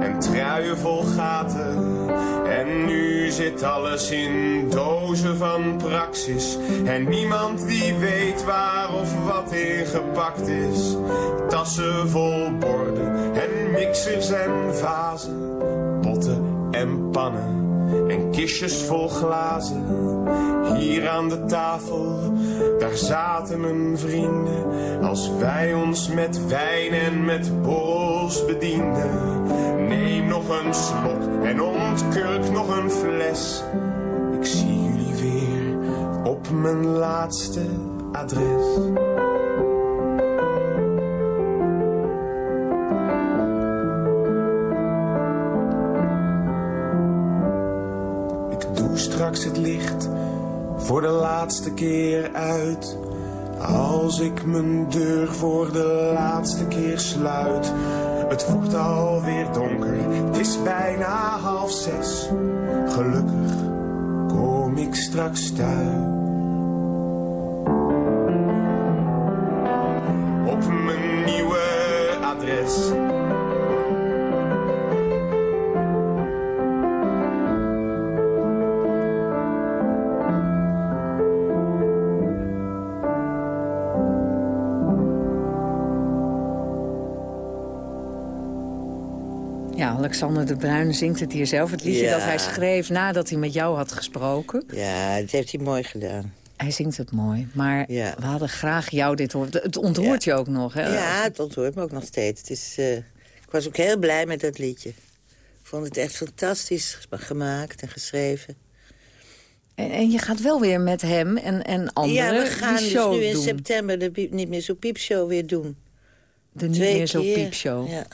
en truien vol gaten. En nu zit alles in dozen van praxis. En niemand die weet waar of wat in gepakt is. Tassen vol borden en mixers en vazen. Potten en pannen en kistjes vol glazen. Hier aan de tafel, daar zaten mijn vrienden. Als wij ons met wijn en met borrels bedienden. Neem nog een slok en ontkurk nog een fles. Ik zie jullie weer op mijn laatste adres. Laatste keer uit. Als ik mijn deur voor de laatste keer sluit. Het wordt alweer donker, het is bijna half zes. Gelukkig kom ik straks thuis. Alexander de Bruin zingt het hier zelf. Het liedje Ja. dat hij schreef nadat hij met jou had gesproken. Ja, dat heeft hij mooi gedaan. Hij zingt het mooi, maar we hadden graag jou dit horen. Het ontroert je ook nog, hè? Ja, het ontroert me ook nog steeds. Het is, eh, ik was ook heel blij met dat liedje. Ik vond het echt fantastisch gemaakt en geschreven. En, en je gaat wel weer met hem en, en anderen ja, we gaan dus nu in doen. september de Piep- Niet meer zo piepshow weer doen. De Niet meer zo keer. piepshow. Ja.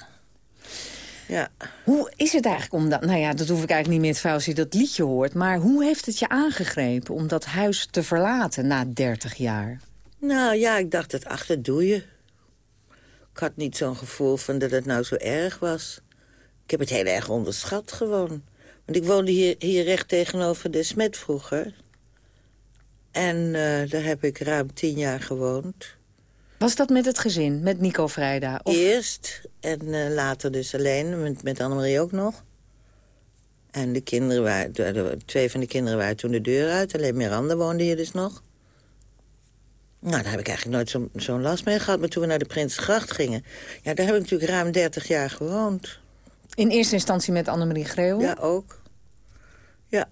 Ja. Hoe is het eigenlijk om dat... Nou ja, dat hoef ik eigenlijk niet meer te vragen als je dat liedje hoort. Maar hoe heeft het je aangegrepen om dat huis te verlaten na 30 jaar? Nou ja, ik dacht, dat ach, dat doe je. Ik had niet zo'n gevoel van dat het nou zo erg was. Ik heb het heel erg onderschat gewoon. Want ik woonde hier, hier recht tegenover de Smet vroeger. En eh, daar heb ik ruim tien jaar gewoond. Was dat met het gezin, met Nico Vrijda? Of... Eerst en eh, later dus alleen, met, met Annemarie ook nog. En de kinderen waren, de, de- twee van de kinderen waren toen de deur uit. Alleen Miranda woonde hier dus nog. Nou, daar heb ik eigenlijk nooit zo'n last mee gehad. Maar toen we naar de Prinsgracht gingen... Ja, daar heb ik natuurlijk ruim 30 jaar gewoond. In eerste instantie met Annemarie Greeuw? Ja, ook. Ja.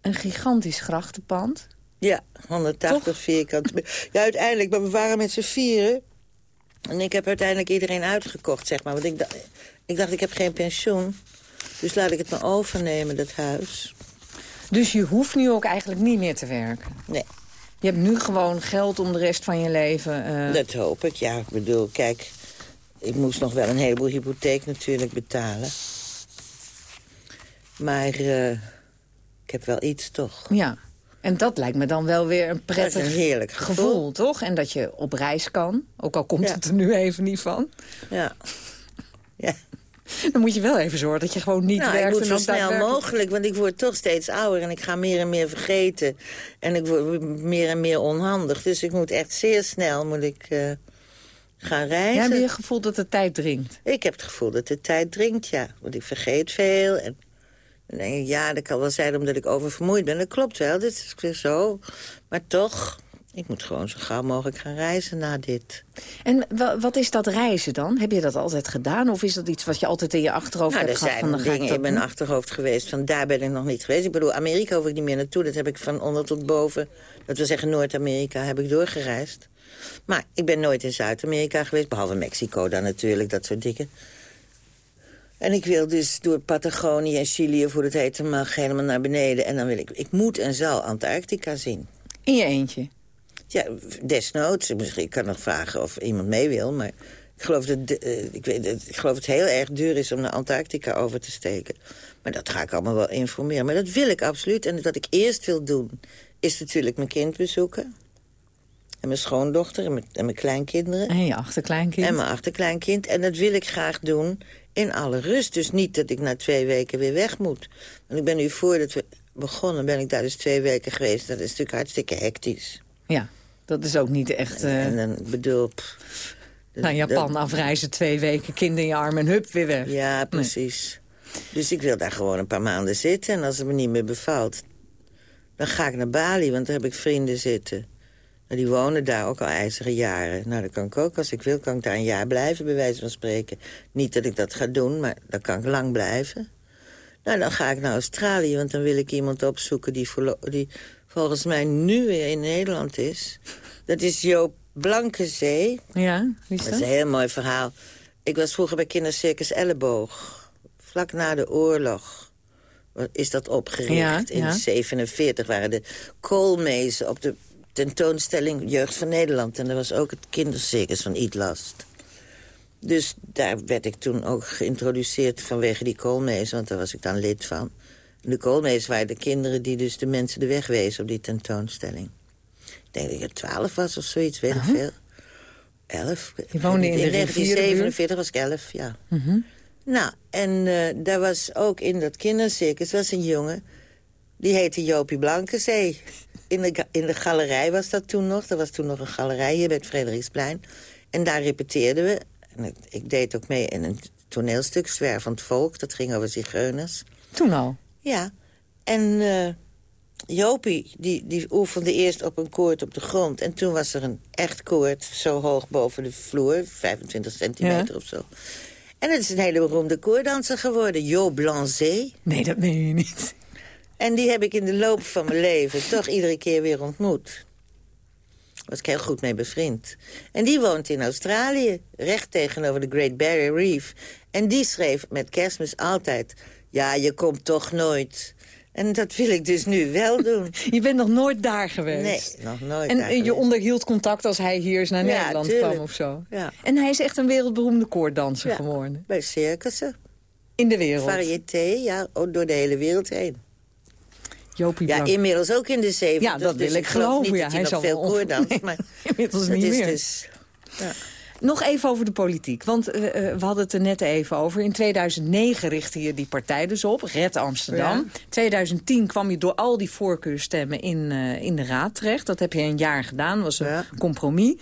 Een gigantisch grachtenpand? Ja, 180 vierkante meter. Ja, uiteindelijk, maar we waren met z'n vieren. En ik heb uiteindelijk iedereen uitgekocht, zeg maar. Want ik, dacht, ik dacht, ik heb geen pensioen. Dus laat ik het maar overnemen, dat huis. Dus je hoeft nu ook eigenlijk niet meer te werken? Nee. Je hebt nu gewoon geld om de rest van je leven... eh, Dat hoop ik, ja. Ik bedoel, kijk, ik moest nog wel een heleboel hypotheek natuurlijk betalen. Maar eh, ik heb wel iets, toch? Ja, en dat lijkt me dan wel weer een prettig een heerlijk gevoel. toch? En dat je op reis kan, ook al komt Ja. het er nu even niet van. Ja. ja. Dan moet je wel even zorgen dat je gewoon niet nou, werkt. ik moet zo snel mogelijk, want ik word toch steeds ouder... en ik ga meer en meer vergeten. En ik word meer en meer onhandig. Dus ik moet echt zeer snel moet ik, eh, gaan reizen. Ja, heb je het gevoel dat de tijd dringt? Ik heb het gevoel dat de tijd dringt, ja. Want ik vergeet veel. En dan denk ik, ja, dat kan wel zijn omdat ik oververmoeid ben. Dat klopt wel, dit is zo. Maar toch, ik moet gewoon zo gauw mogelijk gaan reizen na dit. En wa- wat is dat reizen dan? Heb je dat altijd gedaan? Of is dat iets wat je altijd in je achterhoofd Nou, hebt gehad? zijn van, dan ik dingen in mijn achterhoofd geweest van daar ben ik nog niet geweest. Ik bedoel, Amerika hoef ik niet meer naartoe. Dat heb ik van onder tot boven, dat wil zeggen Noord-Amerika, heb ik doorgereisd. Maar ik ben nooit in Zuid-Amerika geweest, behalve Mexico dan natuurlijk, dat soort dingen. En ik wil dus door Patagonië en Chili, hoe het heet, mag helemaal naar beneden. En dan wil ik, ik moet en zal Antarctica zien. In je eentje? Ja, desnoods. Misschien kan ik nog vragen of iemand mee wil, maar... Ik geloof, dat, uh, ik, weet, ik geloof dat het heel erg duur is om naar Antarctica over te steken. Maar dat ga ik allemaal wel informeren. Maar dat wil ik absoluut. En wat ik eerst wil doen, is natuurlijk mijn kind bezoeken. En mijn schoondochter en mijn, en mijn kleinkinderen. En je achterkleinkind. En mijn achterkleinkind. En dat wil ik graag doen in alle rust. Dus niet dat ik na twee weken weer weg moet. Want ik ben nu voordat we begonnen, ben ik daar dus twee weken geweest. Dat is natuurlijk hartstikke hectisch. Ja, dat is ook niet echt... Uh... En, dan bedoel... Naar Japan afreizen, twee weken, kind in je arm en hup, weer weg. Ja, precies. Dus ik wil daar gewoon een paar maanden zitten. En als het me niet meer bevalt, dan ga ik naar Bali. Want daar heb ik vrienden zitten. Die wonen daar ook al ijzeren jaren. Nou, dan kan ik ook, als ik wil, kan ik daar een jaar blijven, bij wijze van spreken. Niet dat ik dat ga doen, maar dan kan ik lang blijven. Nou, dan ga ik naar Australië, want dan wil ik iemand opzoeken... die, die volgens mij nu weer in Nederland is. Dat is Joop Blankenzee. Ja, wie is dat? Dat is een heel mooi verhaal. Ik was vroeger bij kindercircus Elleboog. Vlak na de oorlog is dat opgericht. Ja, in ja. 47 waren de koolmezen op de tentoonstelling Jeugd van Nederland. En er was ook het kindercircus van Eatlast. Dus daar werd ik toen ook geïntroduceerd vanwege die koolmezen, want daar was ik dan lid van. En de koolmezen waren de kinderen die dus de mensen de weg wezen op die tentoonstelling. Ik denk dat ik twaalf was of zoiets, weet ik veel. Elf. Je woonde in, in de 1947 was ik elf, ja. Mm Nou, en uh, daar was ook in dat kindercircus was een jongen... die heette Jopie Blankenzee. In de, in de galerij was dat toen nog. Er was toen nog een galerij hier bij het Frederiksplein. En daar repeteerden we. En ik, deed ook mee in een toneelstuk, het Volk. Dat ging over zigeuners. Toen al? Ja. En uh, Jopie, die, die oefende eerst op een koord op de grond. En toen was er een echt koord, zo hoog boven de vloer. 25 centimeter Ja. of zo. En het is een hele beroemde koordanser geworden, Jo Blancet. Nee, dat meen je niet. En die heb ik in de loop van mijn leven toch iedere keer weer ontmoet. Was ik heel goed mee bevriend. En die woont in Australië, recht tegenover de Great Barrier Reef. En die schreef met kerstmis altijd... ja, je komt toch nooit. En dat wil ik dus nu wel doen. Je bent nog nooit daar geweest? Nee, nog nooit En daar je geweest. onderhield contact als hij hier eens naar Ja, Nederland tuurlijk. kwam of zo? Ja. En hij is echt een wereldberoemde koorddanser Ja, geworden? Bij circussen. In de wereld? Variété, ja, ook door de hele wereld heen. Jopie Ja, Blank. inmiddels ook in de 70. Ja, dat dus wil ik geloof geloven, Niet ja, dat hij zal veel koordans, Nee, maar inmiddels niet is meer. Dus, ja. Nog even over de politiek, want eh, eh, we hadden het er net even over. In 2009 richtte je die partij dus op, Red Amsterdam. 2010 kwam je door al die voorkeurstemmen in, eh, in de raad terecht. Dat heb je een jaar gedaan, was een compromis.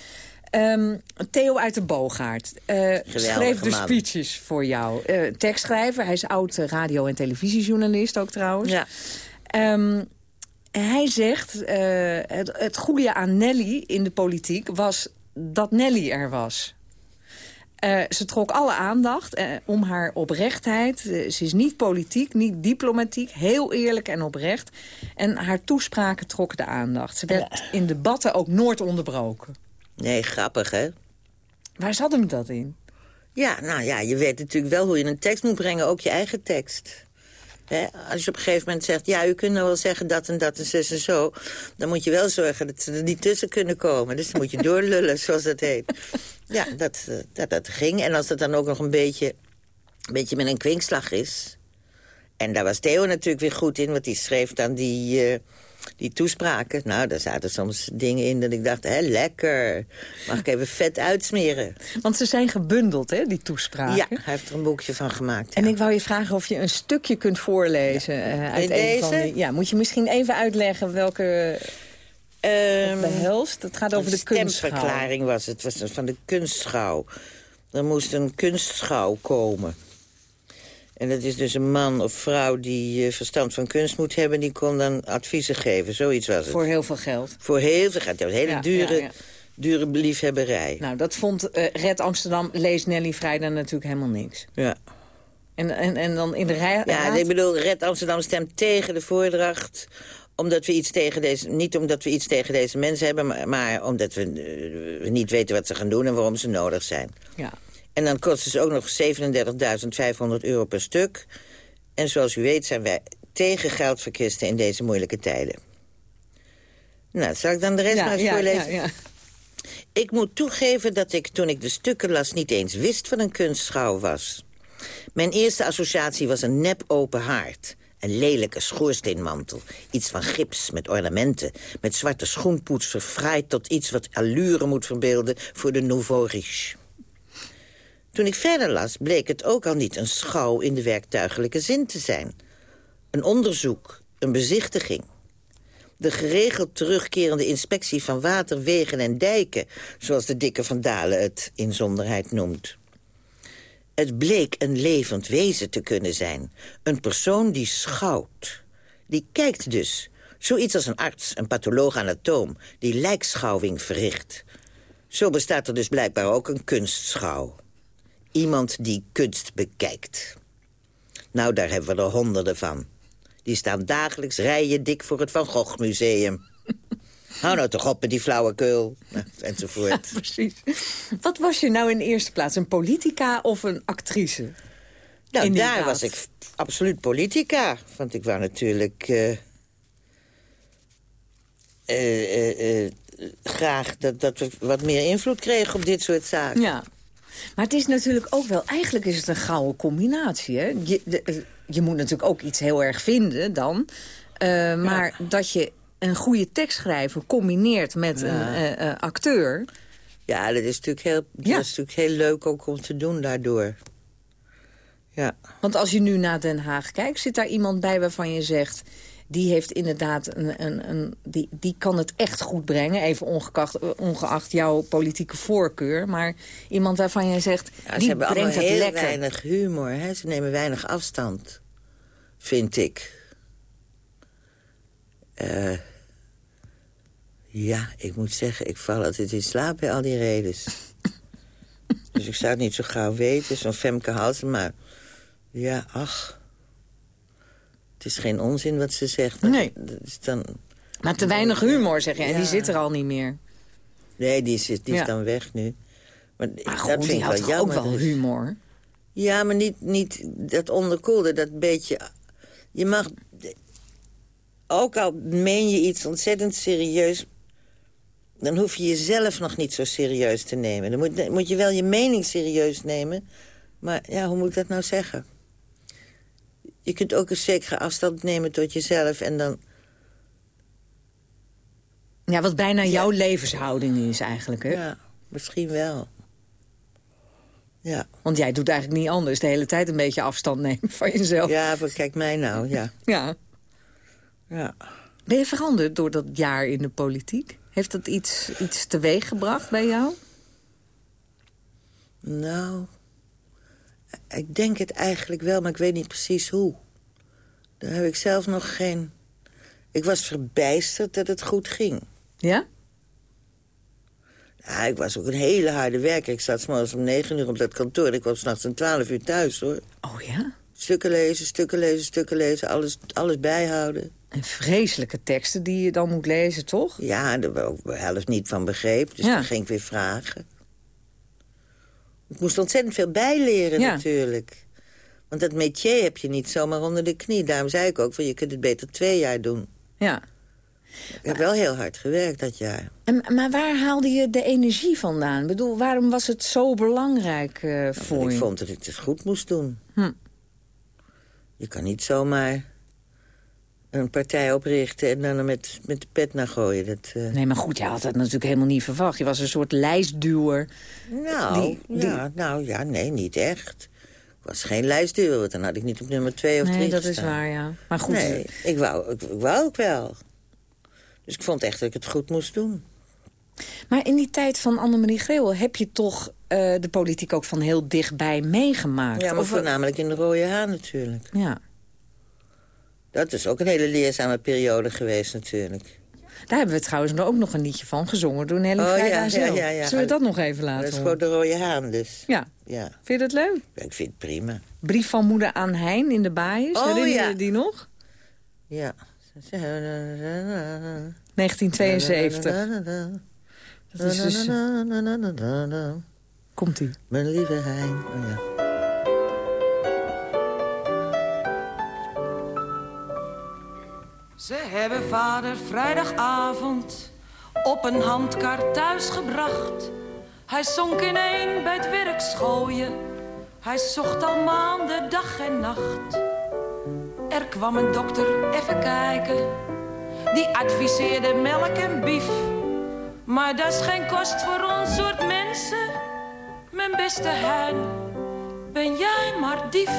Ehm, Theo uit de Boogaard eh, schreef de man. speeches voor jou. Tekstschrijver, hij is oud radio- en televisiejournalist ook trouwens. Ja. Ehm, hij zegt, eh, het, het goede aan Nelly in de politiek was dat Nelly er was. Eh, ze trok alle aandacht eh, om haar oprechtheid. Ze is niet politiek, niet diplomatiek, heel eerlijk en oprecht. En haar toespraken trokken de aandacht. Ze werd in debatten ook nooit onderbroken. Nee, grappig, hè? Waar zat hem dat in? Ja, nou ja, je weet natuurlijk wel hoe je een tekst moet brengen, ook je eigen tekst. Hè, als je op een gegeven moment zegt, ja, u kunt nou wel zeggen dat en dat en zus en zo... dan moet je wel zorgen dat ze er niet tussen kunnen komen. Dus dan moet je doorlullen, zoals dat heet. Ja, dat, eh, dat, dat ging. En als het dan ook nog een beetje, een beetje met een kwinkslag is... en daar was Theo natuurlijk weer goed in, want die schreef dan die... eh, die toespraken, nou, daar zaten soms dingen in dat ik dacht, hè, lekker. Mag ik even vet uitsmeren? Want ze zijn gebundeld, hè, die toespraken. Ja, hij heeft er een boekje van gemaakt. En ik wou je vragen of je een stukje kunt voorlezen. eh, uit een van deze? die, ja, moet je misschien even uitleggen welke Ehm, behelst? Het gaat over een de kunstschouw. stemverklaring was het. Het was van de kunstschouw. Er moest een kunstschouw komen. En dat is dus een man of vrouw die eh, verstand van kunst moet hebben... die kon dan adviezen geven, zoiets was het. Voor heel veel geld. Voor heel veel geld. Een hele Ja, dure, ja, ja. dure liefhebberij. Nou, dat vond eh, Red Amsterdam, leest Nelly Vrijdag natuurlijk helemaal niks. Ja. En, en, en dan in de rij. Ja, ik bedoel, Red Amsterdam stemt tegen de voordracht omdat we iets tegen deze, niet omdat we iets tegen deze mensen hebben... maar, maar omdat we, eh, we niet weten wat ze gaan doen en waarom ze nodig zijn. Ja. En dan kosten ze ook nog 37.500 euro per stuk. En zoals u weet zijn wij tegen geldverkwisten in deze moeilijke tijden. Nou, zal ik dan de rest Ja, maar eens ja, voorlezen? ja, ja. Ik moet toegeven dat ik, toen ik de stukken las... niet eens wist wat een kunstschouw was. Mijn eerste associatie was een nep open haard. Een lelijke schoorsteenmantel. Iets van gips met ornamenten. Met zwarte schoenpoets verfraaid tot iets wat allure moet verbeelden... voor de nouveau riche. Toen ik verder las, bleek het ook al niet een schouw in de werktuigelijke zin te zijn. Een onderzoek, een bezichtiging. De geregeld terugkerende inspectie van water, wegen en dijken... zoals de dikke Van Dalen het inzonderheid noemt. Het bleek een levend wezen te kunnen zijn. Een persoon die schouwt. Die kijkt dus. Zoiets als een arts, een patholoog-anatoom... die lijkschouwing verricht. Zo bestaat er dus blijkbaar ook een kunstschouw. Iemand die kunst bekijkt. Nou, daar hebben we er honderden van. Die staan dagelijks rijen dik voor het Van Gogh Museum. Hou nou toch op met die flauwekul. Nou, enzovoort. Precies. Wat was je nou in de eerste plaats? Een politica of een actrice? Nou, In die daar was ik absoluut politica. Want ik wou natuurlijk... eh, eh, eh, graag dat, dat we wat meer invloed kregen op dit soort zaken. Ja. Maar het is natuurlijk ook wel... Eigenlijk is het een gouden combinatie, hè? Je, de, eh, je moet natuurlijk ook iets heel erg vinden dan. Eh, maar dat je een goede tekstschrijver combineert met een eh, acteur... Ja, dat is natuurlijk heel, Ja. dat is natuurlijk heel leuk ook om te doen daardoor. Ja. Want als je nu naar Den Haag kijkt, zit daar iemand bij waarvan je zegt... die heeft inderdaad een, een, een die, die kan het echt goed brengen. Even ongeacht, ongeacht jouw politieke voorkeur. Maar iemand waarvan jij zegt, Ja, ze die hebben brengt het heel lekker. weinig humor. Hè? Ze nemen weinig afstand, vind ik. Eh, ja, ik moet zeggen, ik val altijd in slaap bij al die redens. dus ik zou het niet zo gauw weten, zo'n Femke Halsen, maar... Ja, ach. Het is geen onzin wat ze zegt. Nee. Dat is dan... Maar te weinig humor, zeg je. En die zit er al niet meer. Nee, die is, die is Ja. dan weg nu. Maar, Maar dat vind die ik had wel jammer. ook wel is- humor? Ja, maar niet, niet dat onderkoelde, dat beetje... Je mag... Ook al meen je iets ontzettend serieus... dan hoef je jezelf nog niet zo serieus te nemen. Dan moet, moet je wel je mening serieus nemen. Maar ja, hoe moet ik dat nou zeggen? Je kunt ook een zekere afstand nemen tot jezelf... en dan Ja, wat bijna jouw levenshouding is eigenlijk, hè? Ja, misschien wel. Ja. Want jij doet eigenlijk niet anders. De hele tijd een beetje afstand nemen van jezelf. Ja, maar kijk mij nou, ja. Ja. ja. Ben je veranderd door dat jaar in de politiek? Heeft dat iets, iets teweeg gebracht bij jou? Nou, ik denk het eigenlijk wel, maar ik weet niet precies hoe. Daar heb ik zelf nog geen... Ik was verbijsterd dat het goed ging. Ja? Ja, ik was ook een hele harde werker. Ik zat 's morgens om negen uur op dat kantoor. Ik kwam s'nachts om twaalf uur thuis, hoor. Oh ja? Stukken lezen, stukken lezen, stukken lezen. Alles, alles bijhouden. En vreselijke teksten die je dan moet lezen, toch? Ja, daar ik ook helft niet van begreep. Dus Ja. dan ging ik weer vragen. Ik moest ontzettend veel bijleren Ja. natuurlijk. Want dat métier heb je niet zomaar onder de knie. Daarom zei ik ook, van, je kunt het beter twee jaar doen. Ja. Ik heb wel heel hard gewerkt dat jaar. En, maar waar haalde je de energie vandaan? Ik bedoel, waarom was het zo belangrijk eh, voor Want je? ik vond dat ik het goed moest doen. Hm. Je kan niet zomaar een partij oprichten en dan er met, met de pet naar gooien. Dat, eh, Nee, maar goed, je had dat natuurlijk helemaal niet verwacht. Je was een soort lijstduwer. Nou, Die- die- Ja, nou ja, nee, niet echt. Ik was geen lijstduwer, want dan had ik niet op nummer twee of Nee, drie dat is waar, ja. Maar goed, Nee, ik wou, ik, ik wou ook wel. Dus ik vond echt dat ik het goed moest doen. Maar in die tijd van Annemarie Greel heb je toch eh, de politiek ook van heel dichtbij meegemaakt? Ja, maar Of- voornamelijk in de Rode Haan natuurlijk. Ja. Dat is ook een hele leerzame periode geweest natuurlijk. Daar hebben we trouwens ook nog een liedje van gezongen door Nelly Oh, ja, ja, zelf. ja, ja. Zullen we dat nog even laten Dat is gewoon de Rode Haan dus. Ja. Ja, Vind je dat leuk? Ik vind het prima. Brief van moeder aan Hein in de baaiers. Oh, Herinner je ja. die nog? Ja. 1972. Dat is dus... Komt-ie. Mijn lieve Hein. Oh, ja. Ze hebben vader vrijdagavond op een handkar thuisgebracht. Hij zonk ineen bij het werk schooien. Hij zocht al maanden dag en nacht. Er kwam een dokter even kijken. Die adviseerde melk en bief. Maar dat is geen kost voor ons soort mensen. Mijn beste Hein, ben jij maar dief.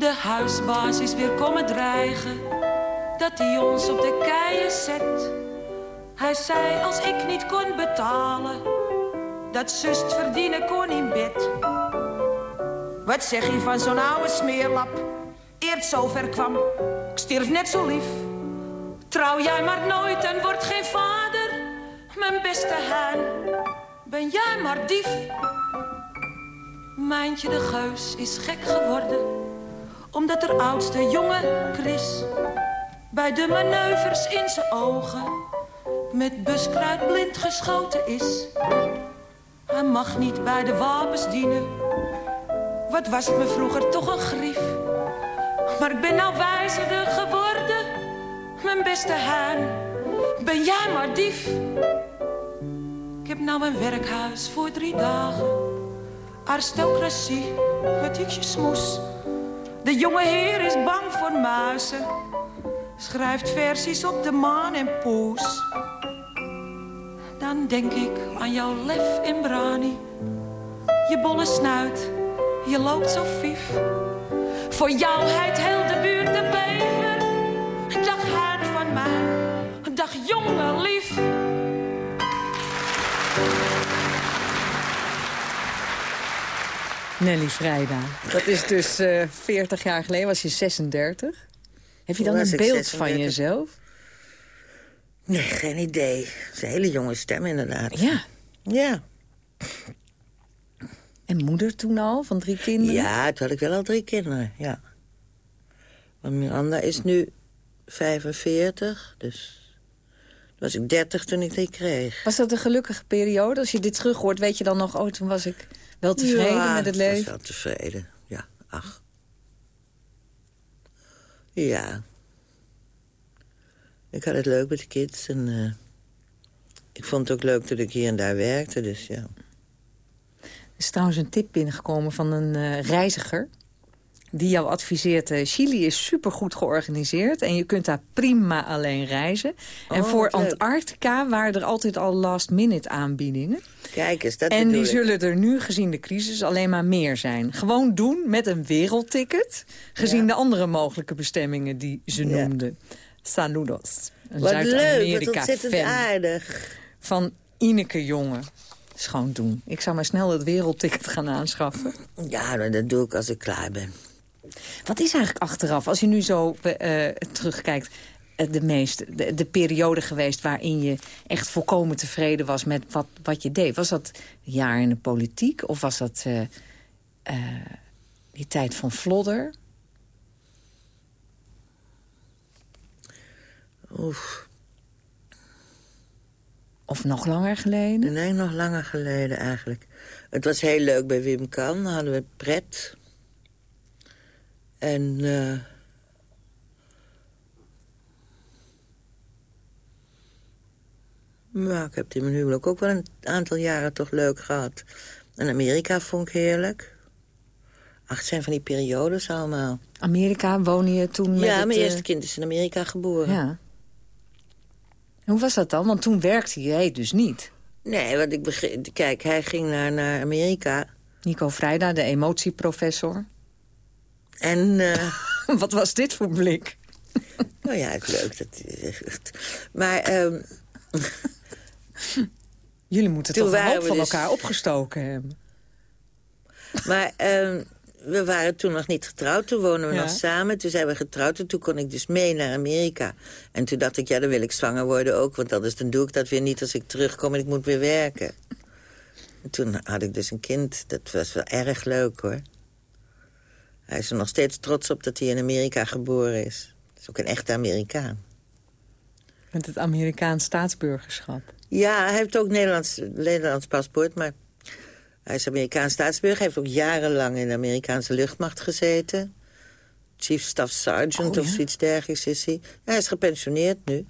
De huisbaas is weer komen dreigen. Dat hij ons op de keien zet. Hij zei als ik niet kon betalen. Dat zust verdienen kon in bed. Wat zeg je van zo'n oude smeerlap? Eert zover kwam, ik stierf net zo lief. Trouw jij maar nooit en word geen vader. Mijn beste Hein, ben jij maar dief. Mijntje de Geus is gek geworden. Omdat er oudste jongen Chris... bij de manoeuvres in zijn ogen... met buskruid blind geschoten is. Hij mag niet bij de wapens dienen. Wat was het me vroeger toch een grief. Maar ik ben nou wijzerder geworden. Mijn beste Hein, ben jij maar dief. Ik heb nou een werkhuis voor drie dagen. Aristocratie, wat ik smoes. De jonge heer is bang voor muizen. Schrijft versies op de maan en poes. Dan denk ik aan jouw lef en brani. Je bolle snuit, je loopt zo vief. Voor jou heit heel de buurt de bever. Dag hart van mij, dag jongen lief. Nelly Vrijda. Dat is dus eh 40 jaar geleden, was je 36. Heb je dan een beeld 36? van jezelf? Nee, geen idee. Het is een hele jonge stem inderdaad. Ja. Ja. En moeder toen al, van drie kinderen? Ja, toen had ik wel al drie kinderen, ja. Want Miranda is nu 45, dus... was ik 30 toen ik die kreeg. Was dat een gelukkige periode? Als je dit terug hoort, weet je dan nog... oh, toen was ik wel tevreden Ja, met het leven? wel tevreden, ja. Ach. Ja. Ik had het leuk met de kids en... eh, ik vond het ook leuk dat ik hier en daar werkte, dus ja. Er is trouwens een tip binnengekomen van een eh, reiziger... die jou adviseert, eh, Chili is supergoed georganiseerd... en je kunt daar prima alleen reizen. en Oh, voor. Antarctica waren er altijd al last-minute aanbiedingen. Kijk eens, dat en die zullen er nu, gezien de crisis, alleen maar meer zijn. Gewoon doen met een wereldticket... gezien de andere mogelijke bestemmingen die ze Ja. noemden. Saludos. Een Wat leuk, wat ontzettend aardig. van Ineke Jonge. is gewoon doen. Ik zou maar snel het wereldticket gaan aanschaffen. Ja, dat doe ik als ik klaar ben. Wat is eigenlijk achteraf, als je nu zo eh, terugkijkt... eh, de, meest, de, de periode geweest waarin je echt volkomen tevreden was... met wat, wat je deed? Was dat jaar in de politiek? Of was dat eh, die tijd van Flodder? Oef. Of nog langer geleden? Nee, nog langer geleden eigenlijk. Het was heel leuk bij Wim Kan. Hadden we pret. En... eh, Maar ik heb het in mijn huwelijk ook wel een aantal jaren toch leuk gehad. En Amerika vond ik heerlijk. Ach, het zijn van die periodes allemaal. Amerika woonde je toen met ja, het, mijn eh, eerste kind is in Amerika geboren. Ja. En hoe was dat dan? Want toen werkte jij dus niet. Nee, want ik begreep... Kijk, hij ging naar, naar Amerika. Nico Vrijda, de emotieprofessor. En... eh, Wat was dit voor blik? Nou ja, het is leuk. Dat, maar ehm, Jullie moeten Toen toch een hoop van dus- elkaar opgestoken hebben. Maar ehm, we waren toen nog niet getrouwd. Toen woonden we Ja. nog samen. Toen zijn we getrouwd en toen kon ik dus mee naar Amerika. En toen dacht ik, ja, dan wil ik zwanger worden ook. Want anders dan doe ik dat weer niet als ik terugkom en ik moet weer werken. En toen had ik dus een kind. Dat was wel erg leuk, hoor. Hij is er nog steeds trots op dat hij in Amerika geboren is. Dat is ook een echte Amerikaan. Met het Amerikaans staatsburgerschap. Ja, hij heeft ook Nederlands, Nederlands paspoort, maar Hij is Amerikaans staatsburger. Hij heeft ook jarenlang in de Amerikaanse luchtmacht gezeten. Chief Staff Sergeant Oh, of ja? zoiets dergelijks is hij. hij is gepensioneerd nu.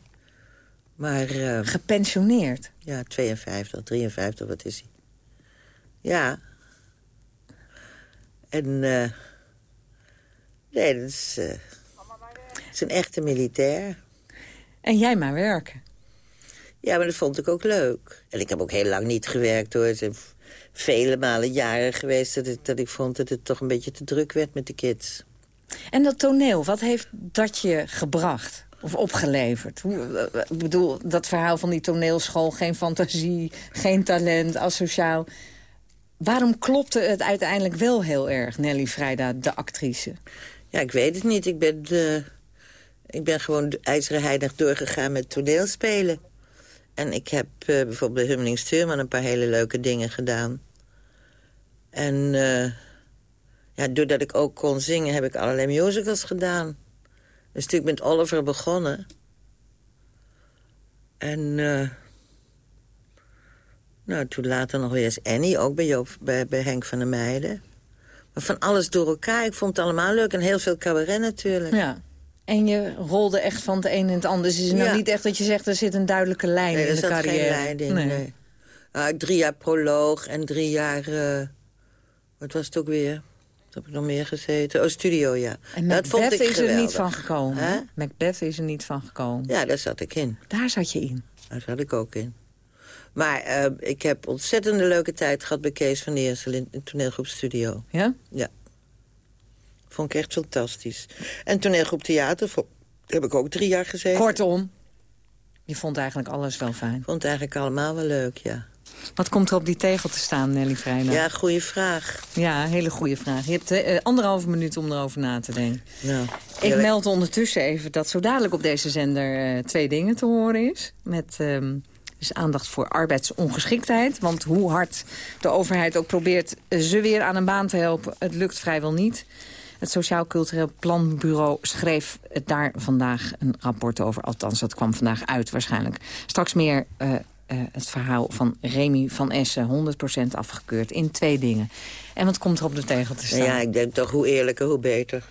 Maar... eh, Gepensioneerd? Ja, 52, 53, wat is hij? Ja. En... eh nee, dat is... eh, het is een echte militair. En jij maar werken. Ja, maar dat vond ik ook leuk. En ik heb ook heel lang niet gewerkt, hoor. Het zijn vele malen jaren geweest dat, het, dat ik vond dat het toch een beetje te druk werd met de kids. En dat toneel, wat heeft dat je gebracht? Of opgeleverd? Hoe, eh, ik bedoel, dat verhaal van die toneelschool... geen fantasie, geen talent, asociaal. Waarom klopte het uiteindelijk wel heel erg, Nelly Vrijda, de actrice? Ja, ik weet het niet. Ik ben, eh, ik ben gewoon ijzeren doorgegaan met toneelspelen. En ik heb eh, bijvoorbeeld bij Hummeling Stuurman een paar hele leuke dingen gedaan. En eh, ja, doordat ik ook kon zingen, heb ik allerlei musicals gedaan. Dus natuurlijk met Oliver begonnen. En nou, toen later nog weer eens Annie, ook bij, bij, bij Henk van der Meijden. Van alles door elkaar. Ik vond het allemaal leuk. En heel veel cabaret natuurlijk. Ja. En je rolde echt van het een in het ander. Dus het is nou niet echt dat je zegt, er zit een duidelijke lijn Nee, in er de carrière. geen lijn in, nee. Ah, drie jaar proloog en drie jaar... eh, wat was het ook weer? Wat heb ik nog meer gezeten? Oh, studio, ja. En dat vond Macbeth ik is er niet van gekomen. Macbeth is er niet van gekomen. Ja, daar zat ik in. Daar zat je in. Daar zat ik ook in. Maar eh, ik heb ontzettende leuke tijd gehad bij Kees van Eersel in in toneelgroep Studio. Ja? Ja. Vond ik echt fantastisch. En toneelgroep Theater heb ik ook drie jaar gezeten. Kortom, je vond eigenlijk alles wel fijn. Vond het eigenlijk allemaal wel leuk, ja. Wat komt er op die tegel te staan, Nelly Vrijdag? Ja, goede vraag. Ja, hele goede vraag. Je hebt eh, anderhalve minuut om erover na te denken. Nou, Ik meld ondertussen even dat zo dadelijk op deze zender eh, twee dingen te horen is. Met ehm, dus aandacht voor arbeidsongeschiktheid. Want hoe hard de overheid ook probeert eh, ze weer aan een baan te helpen... het lukt vrijwel niet. Het Sociaal Cultureel Planbureau schreef daar vandaag een rapport over. Althans, dat kwam vandaag uit waarschijnlijk. Straks meer eh, eh, het verhaal van Remy van Essen. 100% afgekeurd in twee dingen. En wat komt er op de tegel te staan? Nou ja, ik denk toch hoe eerlijker, hoe beter.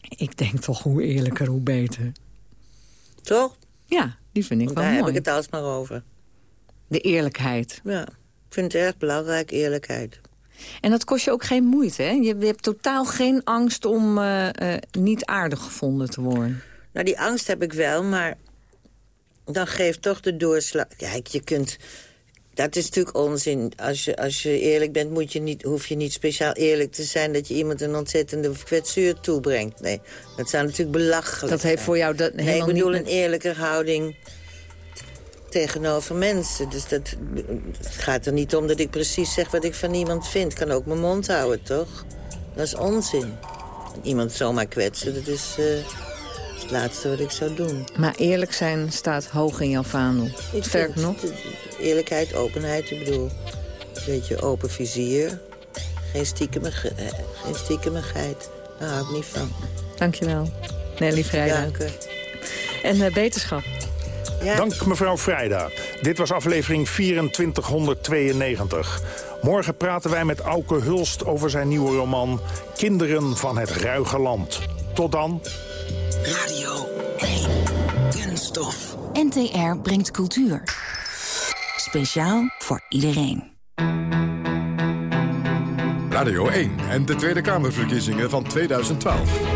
Ik denk toch hoe eerlijker, hoe beter. Toch? Ja, die vind ik Want wel daar mooi. heb ik het alsmaar over. De eerlijkheid. Ja, ik vind het erg belangrijk, eerlijkheid. En dat kost je ook geen moeite, hè? Je, hebt totaal geen angst om eh, eh, niet aardig gevonden te worden. Nou, die angst heb ik wel, maar dan geeft toch de doorslag... Kijk, je kunt... Dat is natuurlijk onzin. Als je, als je eerlijk bent, moet je niet, hoef je niet speciaal eerlijk te zijn... dat je iemand een ontzettende kwetsuur toebrengt. Nee, dat zou natuurlijk belachelijk Dat heeft voor jou dat Nee, helemaal ik bedoel niet... een eerlijke houding tegenover mensen. Dus dat, het gaat er niet om dat ik precies zeg wat ik van iemand vind. Ik kan ook mijn mond houden, toch? Dat is onzin. Iemand zomaar kwetsen, dat is eh, het laatste wat ik zou doen. Maar eerlijk zijn staat hoog in jouw vaandel. Sterk nog. Eerlijkheid, openheid, ik bedoel... een beetje open vizier. Geen, stiekemige, eh, geen stiekemigheid. Daar hou ik niet van. Dankjewel, Nelly Vrijdag. Dank. En eh, beterschap. Dank mevrouw Vrijda. Dit was aflevering 2492. Morgen praten wij met Auke Hulst over zijn nieuwe roman... Kinderen van het Ruige Land. Tot dan. Radio 1. Kunststof. NTR brengt cultuur. Speciaal voor iedereen. Radio 1 en de Tweede Kamerverkiezingen van 2012.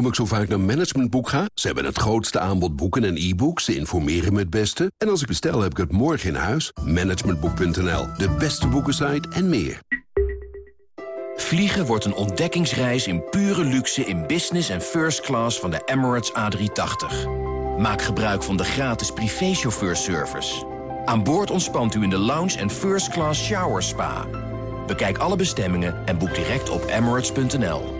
Waarom ik zo vaak naar Managementboek ga? Ze hebben het grootste aanbod boeken en e-books. Ze informeren me het beste. En als ik bestel, heb ik het morgen in huis. Managementboek.nl, de beste boekensite en meer. Vliegen wordt een ontdekkingsreis in pure luxe in business en first class van de Emirates A380. Maak gebruik van de gratis privéchauffeurservice. Aan boord ontspant u in de lounge en first class shower spa. Bekijk alle bestemmingen en boek direct op emirates.nl.